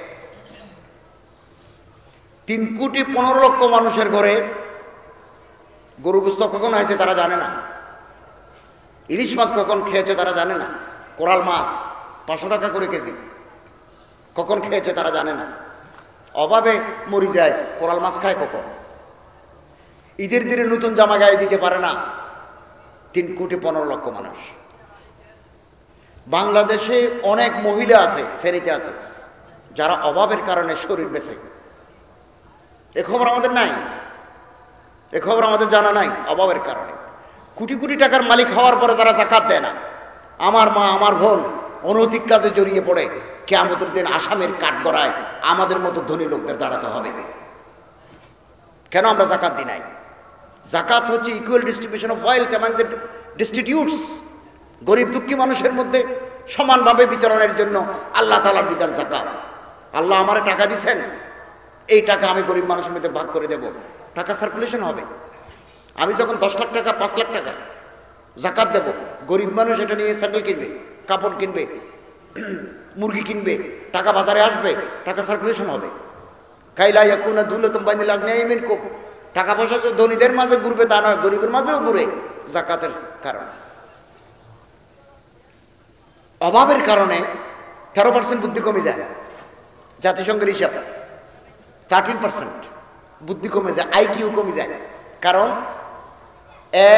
তিন কোটি পনেরো লক্ষ মানুষের ঘরে গরু গুস্ত কখন হয়েছে তারা জানে না। ইলিশ মাছ কখন খেয়েছে তারা জানে না। কোরাল মাছ, পাঁচশো টাকা করে কেজি। কখন খেয়েছে তারা জানে না। অভাবে মরি যায়, কোরাল মাছ খায় কখন? ঈদের দিনে নতুন জামা গায়ে দিতে পারে না। তিন কোটি পনেরো লক্ষ মানুষ। বাংলাদেশে অনেক মহিলা আছে ফেরিতে আছে, যারা অভাবের কারণে শরীর বেছে এ খবর আমাদের নাই। এ খবর আমাদের জানা নাই, অভাবের কারণে। কোটি কোটি টাকার মালিক হওয়ার পরে যারা জাকাত দেয় না, আমার মা, আমার বোন অনৈতিক কাজে জড়িয়ে পড়ে কেমতের দিন আসামের কাঠ গড়ায় আমাদের মতো ধনী লোকদের দাঁড়াতে হবে। কেন আমরা জাকাত দিই নাই? জাকাত হচ্ছে equal distribution of wealth among destitutes গরিব দুঃখী মানুষের মধ্যে সমানভাবে বিতরণের জন্য আল্লাহ তালার বিধান জাকাত আল্লাহ আমার টাকা দিছেন, এই টাকা আমি গরিব মানুষের মধ্যে ভাগ করে দেব। টাকা সার্কুলেশন হবে। আমি যখন দশ লাখ টাকা, পাঁচ লাখ টাকা জাকাত দেব, গরিব মানুষ এটা নিয়ে স্যান্ডেল কিনবে, কাপড় কিনবে, মুরগি কিনবে, টাকা বাজারে আসবে, টাকা সার্কুলেশন হবে। কাইলা ইয়াকুনা দুলতম বাইনিল আগ্নেয়মিন কুম টাকা পয়সা যে ধনীদের মাঝে ঘুরবে, তা নয়, গরিবের মাঝেও ঘুরে জাকাতের কারণে। অভাবের কারণে তেরো পার্সেন্ট বুদ্ধি কমে যায়। জাতিসংঘের হিসাব থার্টিন পার্সেন্ট বুদ্ধি কমে যায় আইকিউ কমে যায়। কারণ A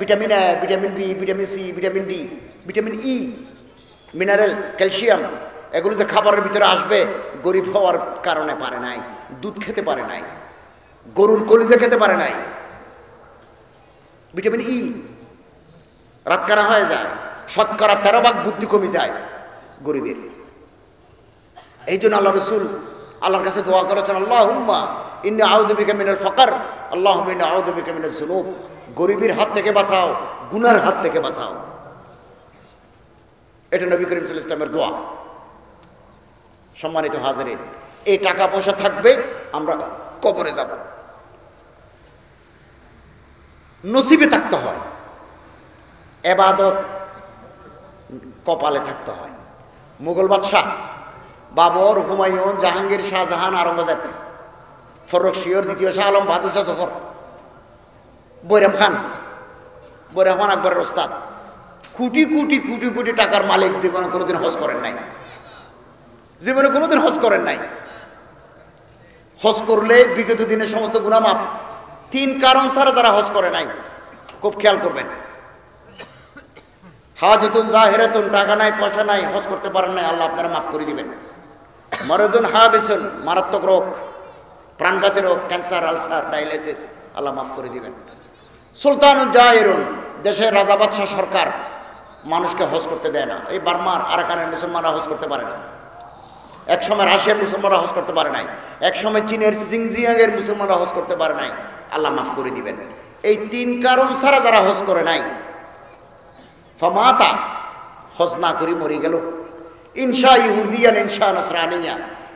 vitamin A vitamin B vitamin C vitamin D vitamin E mineral calcium এগুলো যে খাবারের ভিতরে আসবে, গরিব হওয়ার কারণে পারে নাই, দুধ খেতে পারে নাই, গরুর কলিজা খেতে পারে নাই। ভিটামিন ই রাতকারা হয়ে যায়? শতকরা তেরো ভাগ বুদ্ধি কমে যায় গরিবের। এই জন্য আল্লাহ রসুল আল্লাহর কাছে দোয়া করেছেন আল্লাহ হুম্মা ইন্নি আউজবিকা মিনাল ফকার। আল্লাহ আউজবিকা মিনাল জুনুব গরিবের হাত থেকে বাঁচাও, গুনার হাত থেকে বাঁচাও। এটা নবী করিম সাল ইসলামের দোয়া। সম্মানিত এই টাকা পয়সা থাকবে, আমরা কবরে যাব। নসিবে থাকতে হয়। এবাদত কপালে থাকতে হয়। মুঘল বাদশাহ বাবর, হুমায়ুন, জাহাঙ্গীর, শাহজাহান আরঙ্গজেব ফরক শিওর দ্বিতীয় শাহ আলম বাহাদুর শাহ জফর। বৈরাম খান। বৈরাম খান আকবরের ওস্তাদ। কোটি কোটি কোটি কোটি টাকার মালিক জীবনে কোনোদিন হজ করেন নাই। জীবনে কোনোদিন হজ করেন নাই। হজ করলে বিগত দিনের সমস্ত গুণামাপ তিন কারণ ছাড়া যারা হজ করে নাই। খুব খেয়াল করবেন। হাজতুন জাহেরাতুন, টাকা নাই, পয়সা নাই, হজ করতে পারেন নাই, আল্লাহ আপনারা মাফ করে দিবেন। মরদুন হাবিসুন, মারাত্মক রোগ। প্রাণঘাতী রোগ, ক্যান্সার, আলসার, ডায়ালিসিস, আল্লাহ মাফ করে দিবেন। সুলতান জাহেরুন, দেশের রাজা বাদশাহ সরকার, মানুষকে হজ করতে দেয় না। এই বার্মার, আরাকানের মুসলমানরা হজ করতে পারে না। এক সময় রাশিয়ার মুসলমানরা হজ করতে পারে নাই। এক সময় চীনের জিংজিয়াংয়ের মুসলমানরা হজ করতে পারে নাই। আল্লাহ মাফ করে দিবেন। এই তিন কারণ ছাড়া যারা হজ করে নাই। ফমাতা, হজ না করি মরি গেল। ইনশা ইহুদিয়ান, ইনশা নসরানিয়া।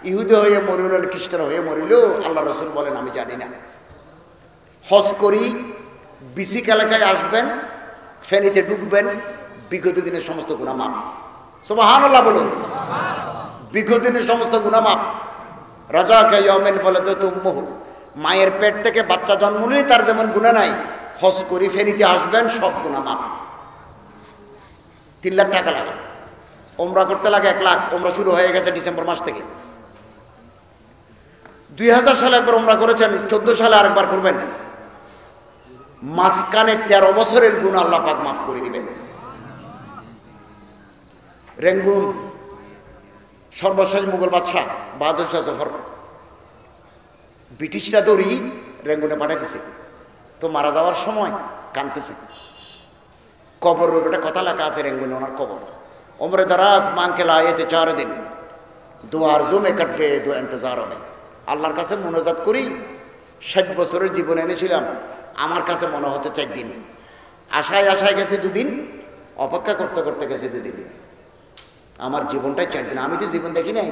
ইহুদি হয়ে মরিল খ্রিস্টান হয়ে মরিল আল্লাহ রসুল বলেন, আমি জানি না। হজ করি, বিসিক এলাকায় আসবেন, ফেনিতে ঢুকবেন বিগত দিনের সমস্ত গুণামাপ সোবাহান আল্লাহ বলুন। বিগত দিনের সমস্ত গুণামাপ রাজা খেয়েন বলে তো তুমুহ মায়ের পেট থেকে বাচ্চা জন্ম নিয়ে তার যেমন গুণা নাই, হজ করি ফেরিতে আসবেন, সব গুণামাপ তিন লাখ টাকা লাগে। ওমরা করতে লাগে এক লাখ ওমরা শুরু হয়ে গেছে ডিসেম্বর মাস থেকে। দুই হাজার সালে একবার ওমরা করেছেন, চোদ্দ সালে আরেকবার করবেন। মাঝখানে তেরো বছরের গুণ আল্লাহ পাক মাফ করে দিবেন। রেঙ্গুন, সর্বশেষ মুঘল বাদশাহ, বাহাদুর শাহ জফর। ব্রিটিশরা দৌড়ি রেঙ্গুনে পাঠাইতেছে। তো মারা যাওয়ার সময় কানতেছে কবর রূপ একটা কথা লেখা আছে রেঙ্গুনে, ওনার কবর। অমরে দারাজ মাংকে এতে চার দিন। দু আরজু জুমে কাটবে দু ইন্তজার মে আল্লাহর কাছে মনোজাত করি ষাট বছরের জীবন এনেছিলাম আমার কাছে মনে হচ্ছে চার দিন আশায় আশায় গেছে দুদিন অপেক্ষা করতে করতে গেছে দুদিন আমার জীবনটাই চার দিন আমি তো জীবন দেখি নাই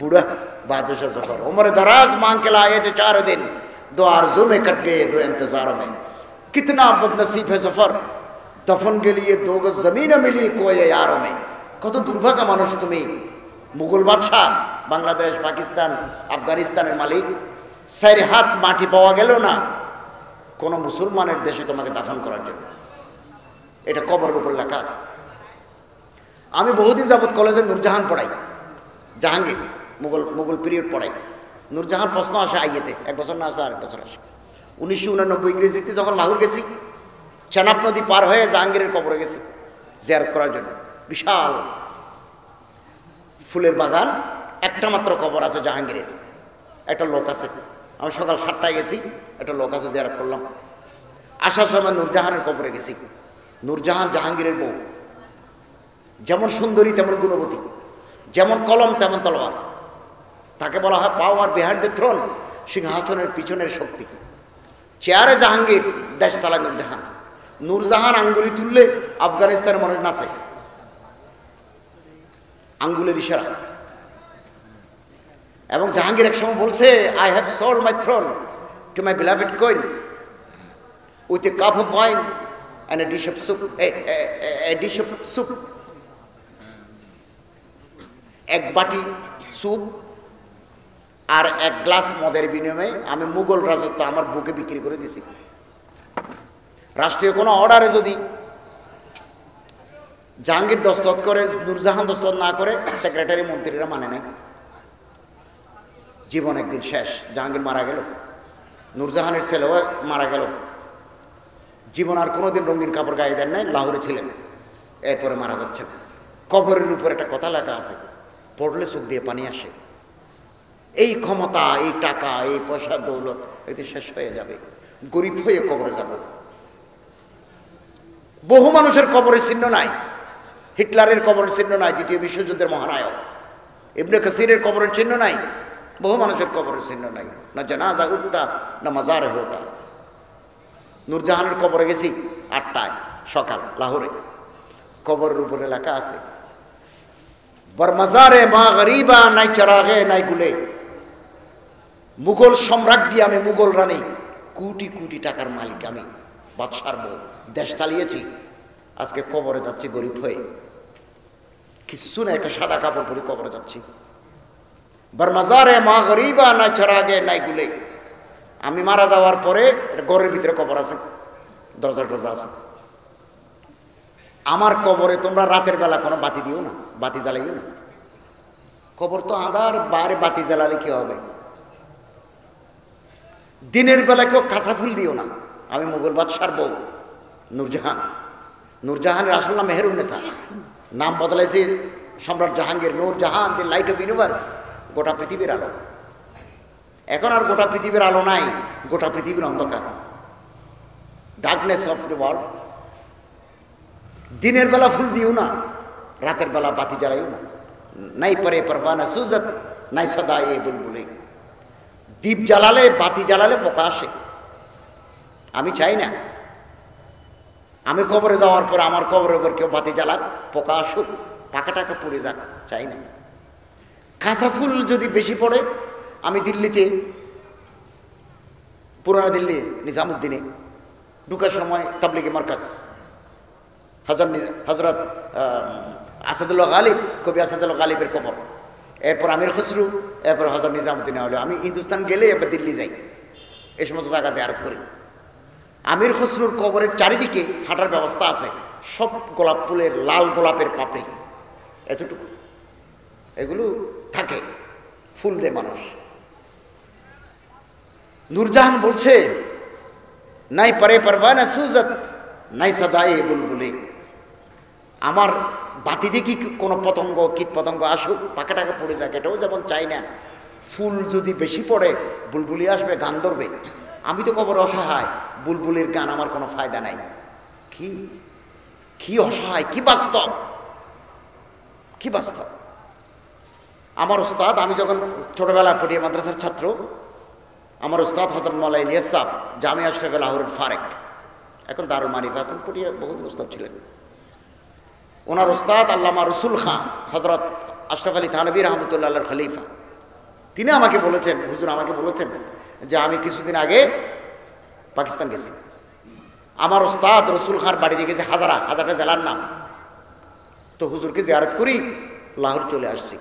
বুড়া বাদশাহ সফর उम्र दराज मांग के लाए थे चार दिन दो आरजू में कट गए दो इंतजार में कितना बदनसीब है सफर दफन के लिए दो गज जमीन मिली कोई यारों में কত দুর্ভাগা মানুষ তুমি মুঘল বাদশাহ বাংলাদেশ, পাকিস্তান, আফগানিস্তানের মালিক, চারি হাত মাটি পাওয়া গেল না, কোন মুসলমানের দেশে তোমাকে দাফন করার জন্য। এটা কবরের উপর লেখা আছে। আমি বহুদিন যাবৎ কলেজে নূরজাহান পড়াই, জাহাঙ্গীর, মুঘল মুঘল পিরিয়ড পড়াই। নূরজাহান প্রশ্ন আসে আইয়েতে এক বছর না আসলে আরেক বছর আসে। উনিশশো উনানব্বই ইংরেজিতে যখন লাহুর গেছি, চেনাব নদী পার হয়ে জাহাঙ্গীরের কবরে গেছি জিয়ার করার জন্য। বিশাল ফুলের বাগান একটা মাত্র কবর আছে জাহাঙ্গীরের। একটা লোক আছে। আমি সকাল সাতটায় গেছি, একটা লোক আছে জিয়ারত করলাম। আসার সময় নূরজাহানের কবরে গেছি। নূরজাহান জাহাঙ্গীরের বউ। যেমন সুন্দরী, তেমন গুণবতী। যেমন কলম, তেমন তলোয়ার। তাকে বলা হয় পাওয়ার বিহাইন্ড দ্য থ্রোন, সিংহাসনের পিছনের শক্তি। চেয়ারে জাহাঙ্গীর, দেশ চালায় নূরজাহান। নূরজাহান আঙ্গুলি তুললে আফগানিস্তানের মানুষ নাচে। আঙ্গুলের ইশারা। এবং জাহাঙ্গীর এক সময় বলছে I have sold my throne to my beloved queen with a cup of wine and a dish of soup dish of soup এক বাটি স্যুপ আর এক গ্লাস মদের বিনিময়ে আমি মুঘল রাজত্ব আমার বুকে বিক্রি করে দিছি। রাষ্ট্রীয় কোনো অর্ডারে যদি জাহাঙ্গীর দস্তত করে, নুরজাহান দস্তত না করে সেক্রেটারি মন্ত্রীরা মানে নেয় জীবন একদিন শেষ। জাহাঙ্গীর মারা গেল। নুরজাহানের ছেলেও মারা গেল। জীবন আর কোনোদিন রঙিন কাপড় গায়ে দেন নাই, লাহোরে ছিলেন। এরপরে মারা যাচ্ছেন। কবরের উপর একটা কথা লেখা আছে, পড়লে চোখ দিয়ে পানি আসে। এই ক্ষমতা, এই টাকা, এই পয়সা, দৌলত, এতে শেষ হয়ে যাবে। গরিব হয়ে কবরে যাব। বহু মানুষের কবরের চিহ্ন নাই। হিটলারের কবরের চিহ্ন নাই, দ্বিতীয় বিশ্বযুদ্ধের মহানায়ক। ইবনে কাসিরের কবরের চিহ্ন নাই। বহু মানুষের কবরের চিহ্ন নাই। না জানাজা উঠতা, না মাজার হতা নূরজাহানের কবরে গেছি আটটায়, সকাল, লাহোরে। কবরের উপরে লেখা আছে বরমাজারে মা গরিবা, নাই চরাগে, নাই গুলে। মুঘল সম্রাজ্ঞী আমি, মুঘল রানী। কোটি কোটি টাকার মালিক আমি, বাদশার বউ। দেশ চালিয়েছি, আজকে কবরে যাচ্ছি গরিব হয়ে। কিচ্ছু না একটা সাদা কাপড় পরে কবরে যাচ্ছি। বরমাজারে মা গরিবা নাই চরাগে নাই গুলে আমি মারা যাওয়ার পরে গরের ভিতরে কবর আছে দরজা টরজা আছে। আমার কবরে তোমরা রাতের বেলা কোনো বাতি দিও না, বাতি জ্বালাইও না। কবর তো আধার বাইরে বাতি জ্বালালে কি হবে? দিনের বেলা কেউ কাঁচা ফুল দিও না। আমি মুঘল বাদশার বউ, নূরজাহান। নূরজাহানের আসল নাম মেহেরুন্নেসা নাম বদলাইছে সম্রাট Jahangir, Nur Jahan the light of universe. গোটা পৃথিবীর আলো। এখন আর গোটা পৃথিবীর আলো নাই, গোটা পৃথিবীর অন্ধকার। ডার্কনেস অফ দ্য ওয়ার্ল্ড দিনের বেলা ফুল দিও না, রাতের বেলা বাতি জ্বালাইও না। নাই পরে পরবানা সুজত নাই সদা এ বুলবুলে। দ্বীপ জ্বালালে, বাতি জ্বালালে পোকা আসে। আমি চাই না। আমি কবরে যাওয়ার পর আমার কবরের উপর কেউ বাতি জ্বালাক, পোকা আসুক টাকা টাকা পড়ে যাক, চাই না। কাঁচা ফুল যদি বেশি পড়ে, আমি দিল্লিতে, পুরানা দিল্লি, নিজামুদ্দিনে, ঢুকার সময় তাবলিগে মার্কাজ। হজর হজরত আসাদুল্লাহ গালিব, কবি আসাদুল্লাহ গালিবের কবর। এরপর আমির খসরু, এরপর হজর নিজামুদ্দিন হলো। আমি হিন্দুস্তান গেলে এবার দিল্লি যাই। এই সমস্ত জায়গা আরোপ করি। আমির খসরুর কবরের চারিদিকে হাঁটার ব্যবস্থা আছে। সব গোলাপ ফুলের, লাল গোলাপের পাপড়ি। এতটুকু। এগুলো থাকে, ফুল দে মানুষ। নূরজাহান বলছে, নাই পরে পারবানা সুজত, নাই সদাই বুলবুলে। আমার বাতি দেখি কোনো পতঙ্গ, কীট পতঙ্গ আসুক, পাকা টাকা পড়ে যাক, এটাও যেমন চাই না। ফুল যদি বেশি পড়ে, বুলবুলি আসবে, গান ধরবে। আমি তো কবর অসহায়, বুলবুলির গান আমার কোনো ফায়দা নাই। কি? কি অসহায়? কি বাস্তব? কি বাস্তব? আমার ওস্তাদ আমি যখন ছোটবেলায় পড়িয়ে মাদ্রাসার ছাত্র, আমার ওস্তাদ হজরত মাল্লা ইলিয়াস সাহ, জামিয়া আশরাফ লাহোরের ফারেক। এখন দারুল মারিফ হাসান পড়িয়ে বহুদিন ওস্তাদ ছিলেন। ওনার ওস্তাদ আল্লামা রসুল খান হজরত আশরাফ আলী থানবী রহমতুল্লাহ খলিফা। তিনি আমাকে বলেছেন, হুজুর আমাকে বলেছেন যে আমি কিছুদিন আগে পাকিস্তান গেছি। আমার ওস্তাদ রসুল খান বাড়িতে গেছে হাজারা, হাজারটা জেলার নাম। তো হুজুরকে জিয়ারত করি, লাহোর চলে আসছি।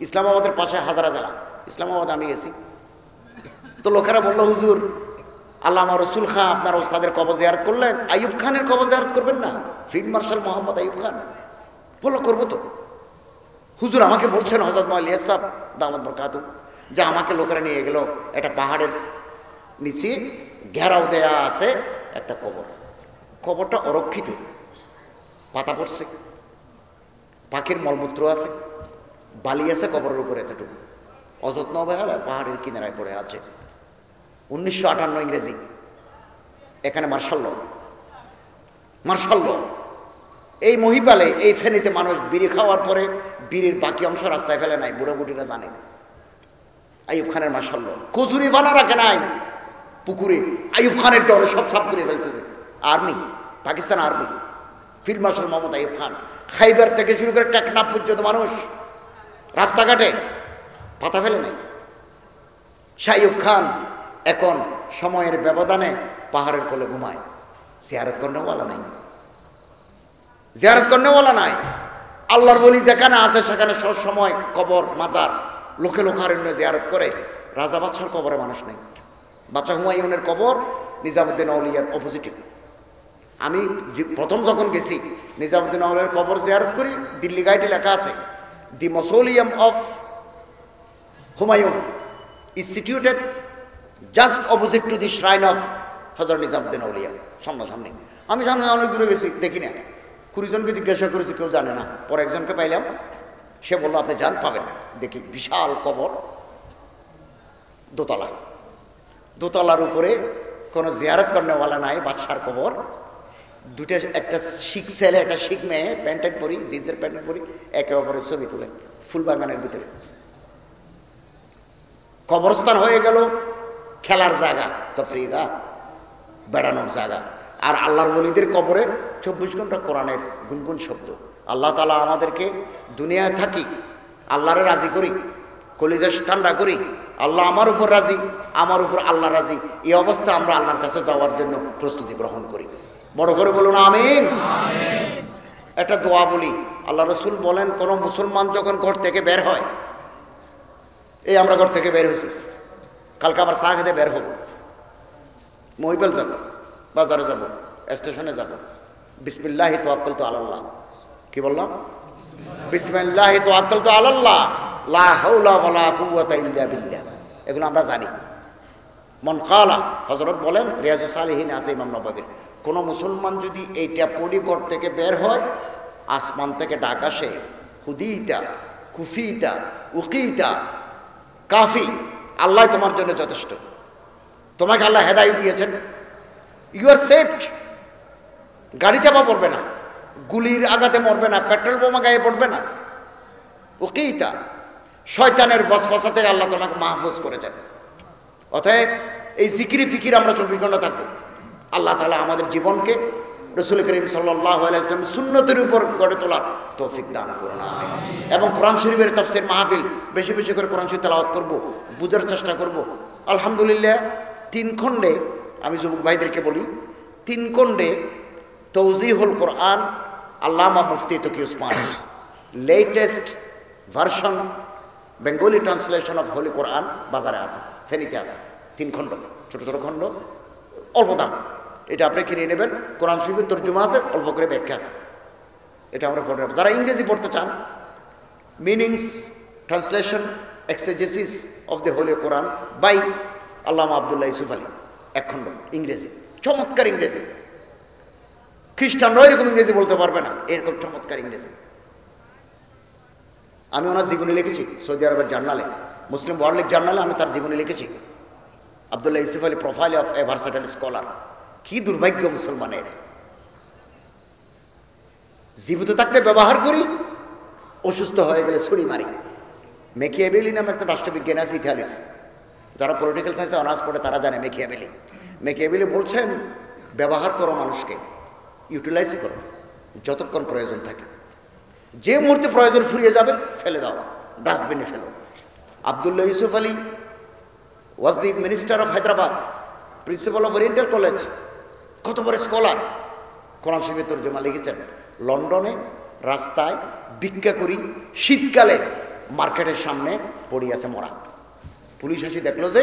ইসলামাবাদের পাশে হাজারা জেলা ইসলামাবাদ আমি গেছি। তো লোকেরা বলল, হুজুর আল্লাহ রসুল খাঁ, আপনার ওস্তাদের কবর জিয়ারত করলেন। আইব খানের কবর জিয়ারত করবেন না। ফিল্ড মার্শাল মোহাম্মদ আইব খান। বলল, করব তো। হুজুর আমাকে বলছেন হজরত মালিয়া সাহ দামদ বরকাত যে আমাকে লোকেরা নিয়ে গেল একটা পাহাড়ের নিচে ঘেরাও দেয়া আছে একটা কবর। কবরটা অরক্ষিত। পাতা পড়ছে। পাখির মলমূত্র আছে। বালি আছে কবরের উপরে এতটুকু। অযত্ন অবহেলা পাহাড়ের কিনারায় পড়ে আছে। উনিশশো আটান্ন ইংরেজি। এখানে মার্শাল ল। মার্শাল ল। এই মহিপালে এই ফেনীতে মানুষ বিড়ি খাওয়ার পরে বিড়ির বাকি অংশ রাস্তায় ফেলে নাই, বুড়ো বুটিরা জানে। আইব খানের মার্শাল ল। কচুরি বানা রাখে নাই। পুকুরে আইব খানের ডরে সব সাফ করে ফেলছে army, Pakistan army. Field marshal Mohammad Ayub Khan. Khyber থেকে শুরু করে টেকনাফ পর্যন্ত মানুষ রাস্তাঘাটে পাতা ফেলে নাই। সাইব খান এখন সময়ের ব্যবধানে পাহাড়ের কোলে ঘুমায়। জিয়ারত করেওয়ালা নাই। জিয়ারত করেওয়ালা নাই। আল্লাহর বলি যেখানে আছে, সেখানে সব সময় কবর, মাজার, লোকে লোকারণ্য জিয়ারত করে। রাজা বাচ্চার কবরে মানুষ নেই। বাচ্চা হুমায়ুনের কবর নিজামুদ্দিন আউলিয়ার অপোজিটে আমি প্রথম যখন গেছি, নিজামুদ্দিন আউলিয়ার কবর জিয়ারত করি, দিল্লি গাইডে লেখা আছে the mausoleum of Humayun is situated just opposite to the shrine of Nizamuddin Auliya সামনাসামনি আমি সামনে অনেক দূরে গেছি, দেখি না। কুড়িজনকে জিজ্ঞাসা করেছি, কেউ জানে না। পর একজনকে পাইলাম। সে বলল, আপনি যান, পাবেন দেখি, বিশাল কবর, দোতলা। দোতলার উপরে কোনো জিয়ারত করেওয়ালা নাই, বাদশার কবর। দুটা একটা শিখ ছেলে, একটা শিখ মেয়ে প্যান্টেন্ট পরি, জিন্সের প্যান্টেন্ট পরি, একে অপরের ছবি তুলে, ফুল বাগানের ভিতরে। কবরস্থান হয়ে গেল, খেলার জায়গা তফরিগা বেড়ানোর জায়গা। আর আল্লাহর বলিদের কবরে চব্বিশ ঘণ্টা কোরআনের গুনগুন শব্দ। আল্লাহ তালা আমাদেরকে দুনিয়ায় থাকি, আল্লাহরে রাজি করি কলিজা ঠান্ডা করি, আল্লাহ আমার উপর রাজি, আমার উপর আল্লাহ রাজি, এই অবস্থা আমরা আল্লাহর কাছে যাওয়ার জন্য প্রস্তুতি গ্রহণ করি। বড় করে বলুন, আমিন। একটা দোয়া বলি, আল্লাহ রসুল বলেন, কোন মুসলমান যখন ঘর থেকে বের হয়, এই আমরা ঘর থেকে বের হয়েছি, কালকে আবার চা খেতে বের হব। মহিবেল যাব, বাজারে যাব, স্টেশনে যাব। বিসমিল্লাহ তো আকল তো আল্লাহ কি বললাম? বিসমিল্লাহ তো আকল তো আল্লাহ লা এগুলো আমরা জানি। মন কালা, হযরত বলেন রিয়াজুস সালিহিন আছে ইমাম নববীর। কোন মুসলমান যদি এইটা পড়ি ঘর থেকে বের হয়, আসমান থেকে ডাক আসে, হুদিতা, কুফিতা, উকিতা, কাফি, আল্লাহ তোমার জন্য যথেষ্ট। তোমাকে আল্লাহ হেদাই দিয়েছেন। ইউ আর সেফড গাড়ি চাপা পড়বে না। গুলির আঘাতে মরবে না। পেট্রোল বোমা গায়ে পড়বে না। ওকেইটা শয়তানের বসফসা থেকে আল্লাহ তোমাকে মাহফুজ করেছেন। অতএব এই জিকিরি ফিকির আমরা চব্বিশ ঘণ্টা থাকব। আল্লাহ তালা আমাদের জীবনকে রসুল করিম সাল্লাহ সুন্নতির উপর গড়ে তোলার তৌফিক দান করুন এবং কোরআন শরীফের তফসির মাহফিল বেশি বেশি করে কোরআন শরীফ তেলাওয়াত করব, বুঝার চেষ্টা করব। আলহামদুলিল্লাহ, তিন খণ্ডে আমি যুবক ভাইদেরকে বলি, তিন খণ্ডে তৌজিহুল কোরআন আল্লামা মুফতি Taqi Usmani. Latest version Bengali translation of holy Quran বাজারে আছে, ফেনীতে আছে, তিন খণ্ড, ছোট ছোট খণ্ড, অল্প দাম। এটা আপনি কিনে নেবেন, কোরআন শরীফের তর্জমা আছে, অল্প করে ব্যাখ্যা আছে। এটা আমরা পড়ে নেব। যারা ইংরেজি পড়তে চান meanings translation exegesis of the holy Quran by আল্লাহ আবদুল্লাহ ইসুফ আলী, এক খণ্ড, ইংরেজি, চমৎকার ইংরেজি। খ্রিস্টানরাও এরকম ইংরেজি বলতে পারবে না, এরকম চমৎকার ইংরেজি। আমি ওনার জীবনী লিখেছি, সৌদি আরবের জার্নালে, মুসলিম ওয়ার্ল্ড জার্নালে আমি তার জীবনী লিখেছি। Abdullah Yusuf Ali profile of a scholar কি দুর্ভাগ্য মুসলমানের? জীবিত থাকতে ব্যবহার করি, অসুস্থ হয়ে গেলে ছুরি মারি। মেকিয়াবেলি নামে একটা রাষ্ট্রবিজ্ঞান আছে ইতালিতে যারা পলিটিক্যাল সায়েন্সে অনার্স পড়ে, তারা জানে মেকিয়াবেলি। মেকিয়াবেলি বলছেন, ব্যবহার করো মানুষকে ইউটিলাইজ করো, যতক্ষণ প্রয়োজন থাকে। যে মুহূর্তে প্রয়োজন ফুরিয়ে যাবে, ফেলে দাও ডাস্টবিনে ফেলো। Abdullah Yusuf Ali was the minister of Hyderabad principal of oriental college কত বড় স্কলার কোরআন শরীফের তর্জমা লিখেছেন। লন্ডনে রাস্তায় ভিক্ষা করি, শীতকালে মার্কেটের সামনে পড়ে আছে মরা। পুলিশ এসে দেখল যে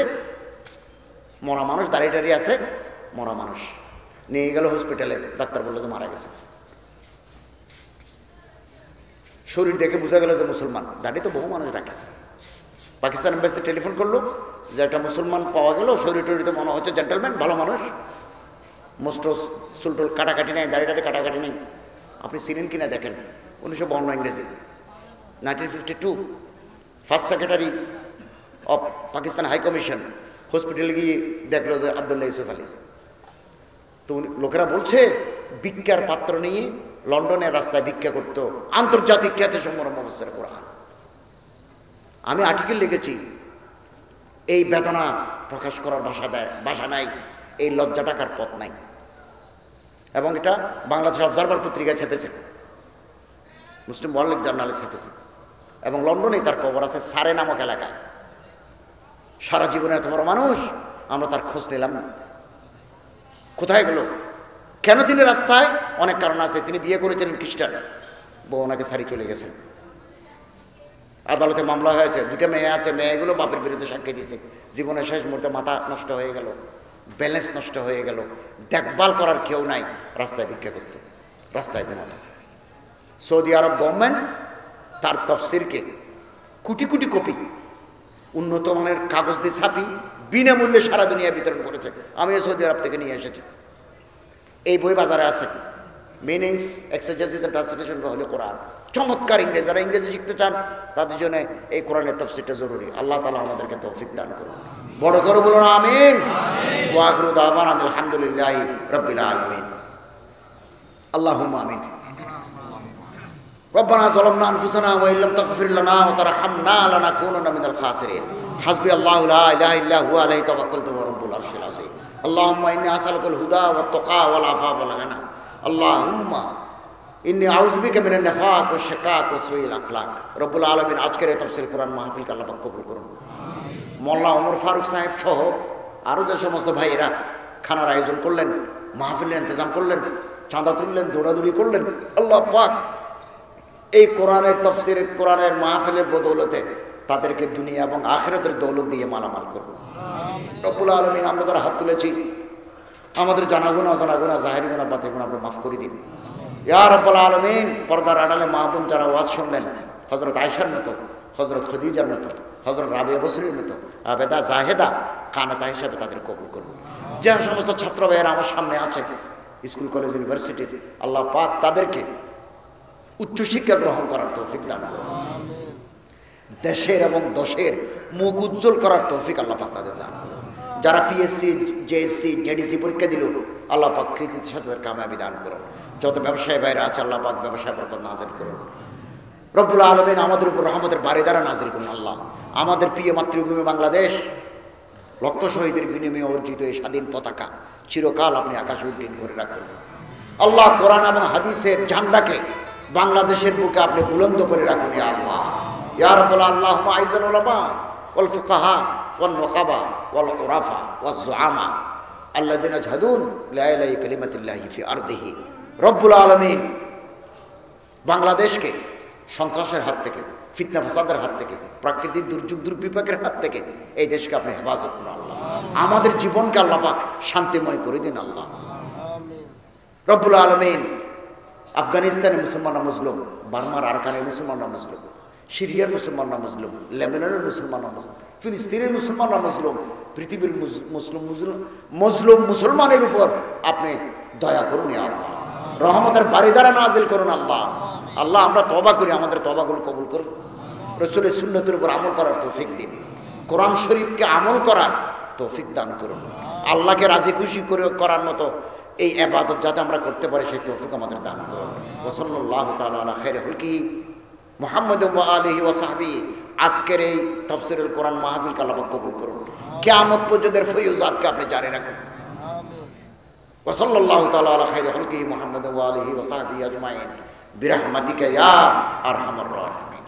মরা মানুষ, দাঁড়িয়ে দাঁড়িয়ে আছে মরা মানুষ। নিয়ে গেল হসপিটালে ডাক্তার বলল যে মারা গেছে। শরীর দেখে বোঝা গেল যে মুসলমান। দাঁড়িয়ে তো বহু মানুষ ডাকে। পাকিস্তান এম্বাসিতে টেলিফোন করল। যে একটা মুসলমান পাওয়া গেল শরীর টরিতে মনে হচ্ছে জেন্টেলম্যান ভালো মানুষ। মোস্টোস সুলটুল কাটাকাটি নেই দাঁড়িয়ে দাঁড়িয়ে কাটাকাটি নেই। আপনি চিনেন কিনা দেখেন? উনিশশো বাউন্ন ইংরেজি। Nineteen fifty two first secretary of Pakistan high commission হসপিটালে গিয়ে দেখল যে আবদুল্লাহ ইউসুফ আলী। তো লোকেরা বলছে, ভিক্ষার পাত্র নিয়ে লন্ডনের রাস্তায় ভিক্ষা করতো। আন্তর্জাতিক খ্যাতি সম্পন্ন অবস্থার কোরআন। আমি আর্টিকেল লিখেছি এই বেদনা প্রকাশ করার ভাষা দেয়, ভাষা নাই, এই লজ্জা টাকার পথ নাই। এবং এটা বাংলাদেশ অবজারভার পত্রিকায় ছেপেছে। মুসলিম ওয়ার্ল্ড জার্নালে ছেপেছে। এবং লন্ডনে তার কবর আছে, সারে নামক এলাকায়। সারা জীবনে এত বড় মানুষ, আমরা তার খোঁজ নিলাম না। কোথায় গেল কেন তিনি রাস্তায়? অনেক কারণ আছে। তিনি বিয়ে করেছিলেন খ্রিস্টান বউ ওনাকে সারি চলে গেছেন। আদালতে মামলা হয়েছে দুটা মেয়ে আছে, মেয়েগুলো বাপের বিরুদ্ধে সাক্ষী দিয়েছে। জীবনের শেষ মুহূর্তে মাথা নষ্ট হয়ে গেল ব্যালেন্স নষ্ট হয়ে গেল, দেখভাল করার কেউ নাই, রাস্তায় ভিক্ষা করত, রাস্তায় ঘুমাত। সৌদি আরব গভর্নমেন্ট তার তফসিরকে কোটি কোটি কপি উন্নত মানের কাগজ দিয়ে ছাপি, বিনামূল্যে সারা দুনিয়া বিতরণ করেছে। আমি সৌদি আরব থেকে নিয়ে এসেছি। এই বই বাজারে আছে। মিনিংস এক্সারসাইজ ট্রান্সলেশন হলে কোরআন। চমৎকার ইংরেজি যারা ইংরেজি শিখতে চান তাদের জন্য এই কোরআনের তফসিরটা জরুরি আল্লাহ তালা আমাদেরকে তৌফিক দান করুন বড় করে বলুন আমিন ওয়াখরু দাওয়ান আলহামদুলিল্লাহ রব্বিল আলামিন আল্লাহুম্মা আমিন ربنا ظلمنا انفسنا وان لم تغفر لنا وترحمنا لنكونن من الخاسرين حسبي الله لا اله الا هو عليه توكلت وهو رب العرش العظيم اللهم اني اسالك الهدى والتقى والعفاف والغنى اللهم ইন্নি ও ও আখলাক। রব্বুল আলমিন আজকের তফসিল কোরআন মাহফিলকে আল্লাহ কবুল করুন। মোল্লা ফারুক সাহেব সহ আরও যে সমস্ত ভাইয়েরা খানার আয়োজন করলেন, মাহফিলের ইন্তজাম করলেন, চাঁদা তুললেন, দৌড়াদৌড়ি করলেন, আল্লাহ পাক এই কোরআনের তফসিরের কোরআনের মাহফিলের বদৌলতে তাদেরকে দুনিয়া এবং আখেরাতের দৌলত দিয়ে মালামাল করব রব্বুল আলমিন, আমরা যারা হাত তুলেছি, আমাদের জানাগুনা অজানাগুনা, জাহেরি গুণা বাতে গুণা আমরা মাফ করে দিন। ইয়া রব্বুল আলমিন, পর্দার আড়ালে মা বোন যারা ওয়াজ শুনলেন হজরত আয়সার মতো হজরত খদিজার মতো হজরত রাবিয়া বসরির মতো, আবেদা জাহেদা, কানাতা হিসাবে তাদের কবুল করুন। যে সমস্ত ছাত্র ভাইয়েরা আমার সামনে আছে, স্কুল, কলেজ ইউনিভার্সিটির আল্লাহ পাক তাদেরকে উচ্চশিক্ষা গ্রহণ করার তৌফিক দান করুন। দেশের এবং দশের মুখ উজ্জ্বল করার তৌফিক আল্লাহ পাক তাদের দান করুন। যারা পিএসসি জেএসসি জেডিসি পরীক্ষা দিল, আল্লাহ পাক কৃতির সাথে তাদের কামাবি দান করুন। যত ব্যবসায়ী বাইরে আছে, আল্লাহ পাক ব্যবসায় বরকত নাজিল করুন। রব্বুল আলমিন আমাদের উপর রহমতের বাড়ি দ্বারা নাজিল করুন, আল্লাহ। আমাদের প্রিয় মাতৃভূমি বাংলাদেশ, লক্ষ শহীদের বিনিময়ে অর্জিত এই স্বাধীন পতাকা চিরকাল আপনি আকাশে উড্ডীন করে রাখুন। আল্লাহ কোরআন এবং হাদিসের ঝান্ডাকে বাংলাদেশের বুকে আপনি বুলন্দ করে রাখুন, ইয়া আল্লাহ। ইয়ার বলা আল্লাহ আইজাল ওয়াল ফুকাহা ওয়াল নকাবা ওয়াল ওরাফা ওয়াল জুআমা। আল্লাযিনা জাহাদুন লা ইলাহা কালিমাতিল্লাহি ফি আরদিহি। রব্বুল আলামিন বাংলাদেশকে সন্ত্রাসের হাত থেকে, ফিতনা ফাসাদের হাত থেকে, প্রাকৃতিক দুর্যোগ দুর্বিপাকের হাত থেকে এই দেশকে আপনি হেফাজত করুন আল্লাহ। আমাদের জীবনকে আল্লাহ পাক শান্তিময় করে দিন আল্লাহ। রব্বুল আলমিন আফগানিস্তানের মুসলমানরা মুসলিম, বার্মার আরকানের মুসলমানরা মুসলিম, সিরিয়ার মুসলমানরা মুসলিম, লেবাননের মুসলমানরা মুসলিম, ফিলিস্তিনের মুসলমানরা মুসলিম, পৃথিবীর মুসলিম মুসলিম মুসলমানের উপর আপনি দয়া করুন আল্লাহ। রহমতের বাড়ি দ্বারা নাজিল করুন আল্লাহ। আল্লাহ, আমরা তবা করি, আমাদের তবাগুলো কবুল করুন। রসুলের সুন্নতের উপর আমল করার তৌফিক দিন। কোরআন শরীফকে আমল করার তৌফিক দান করুন। আল্লাহকে রাজি খুশি করে করার মতো এই আবাদত যাতে আমরা করতে পারি, সেই তৌফিক আমাদের দান করুন। ওসল্লাহ তালা খের হুলকি মোহাম্মদ আলহি ওসাহাবি আজকের এই তফসিরুল কোরআন মাহফিল কালাবাক কবুল করুন। কেয়ামত পর্যন্ত ফৈজাতকে আপনি জারি রাখুন। وصلى الله تعالى على خير خلقه محمد وآله وصحبه أجمعين. برحمتك يا أرحم الراحمين.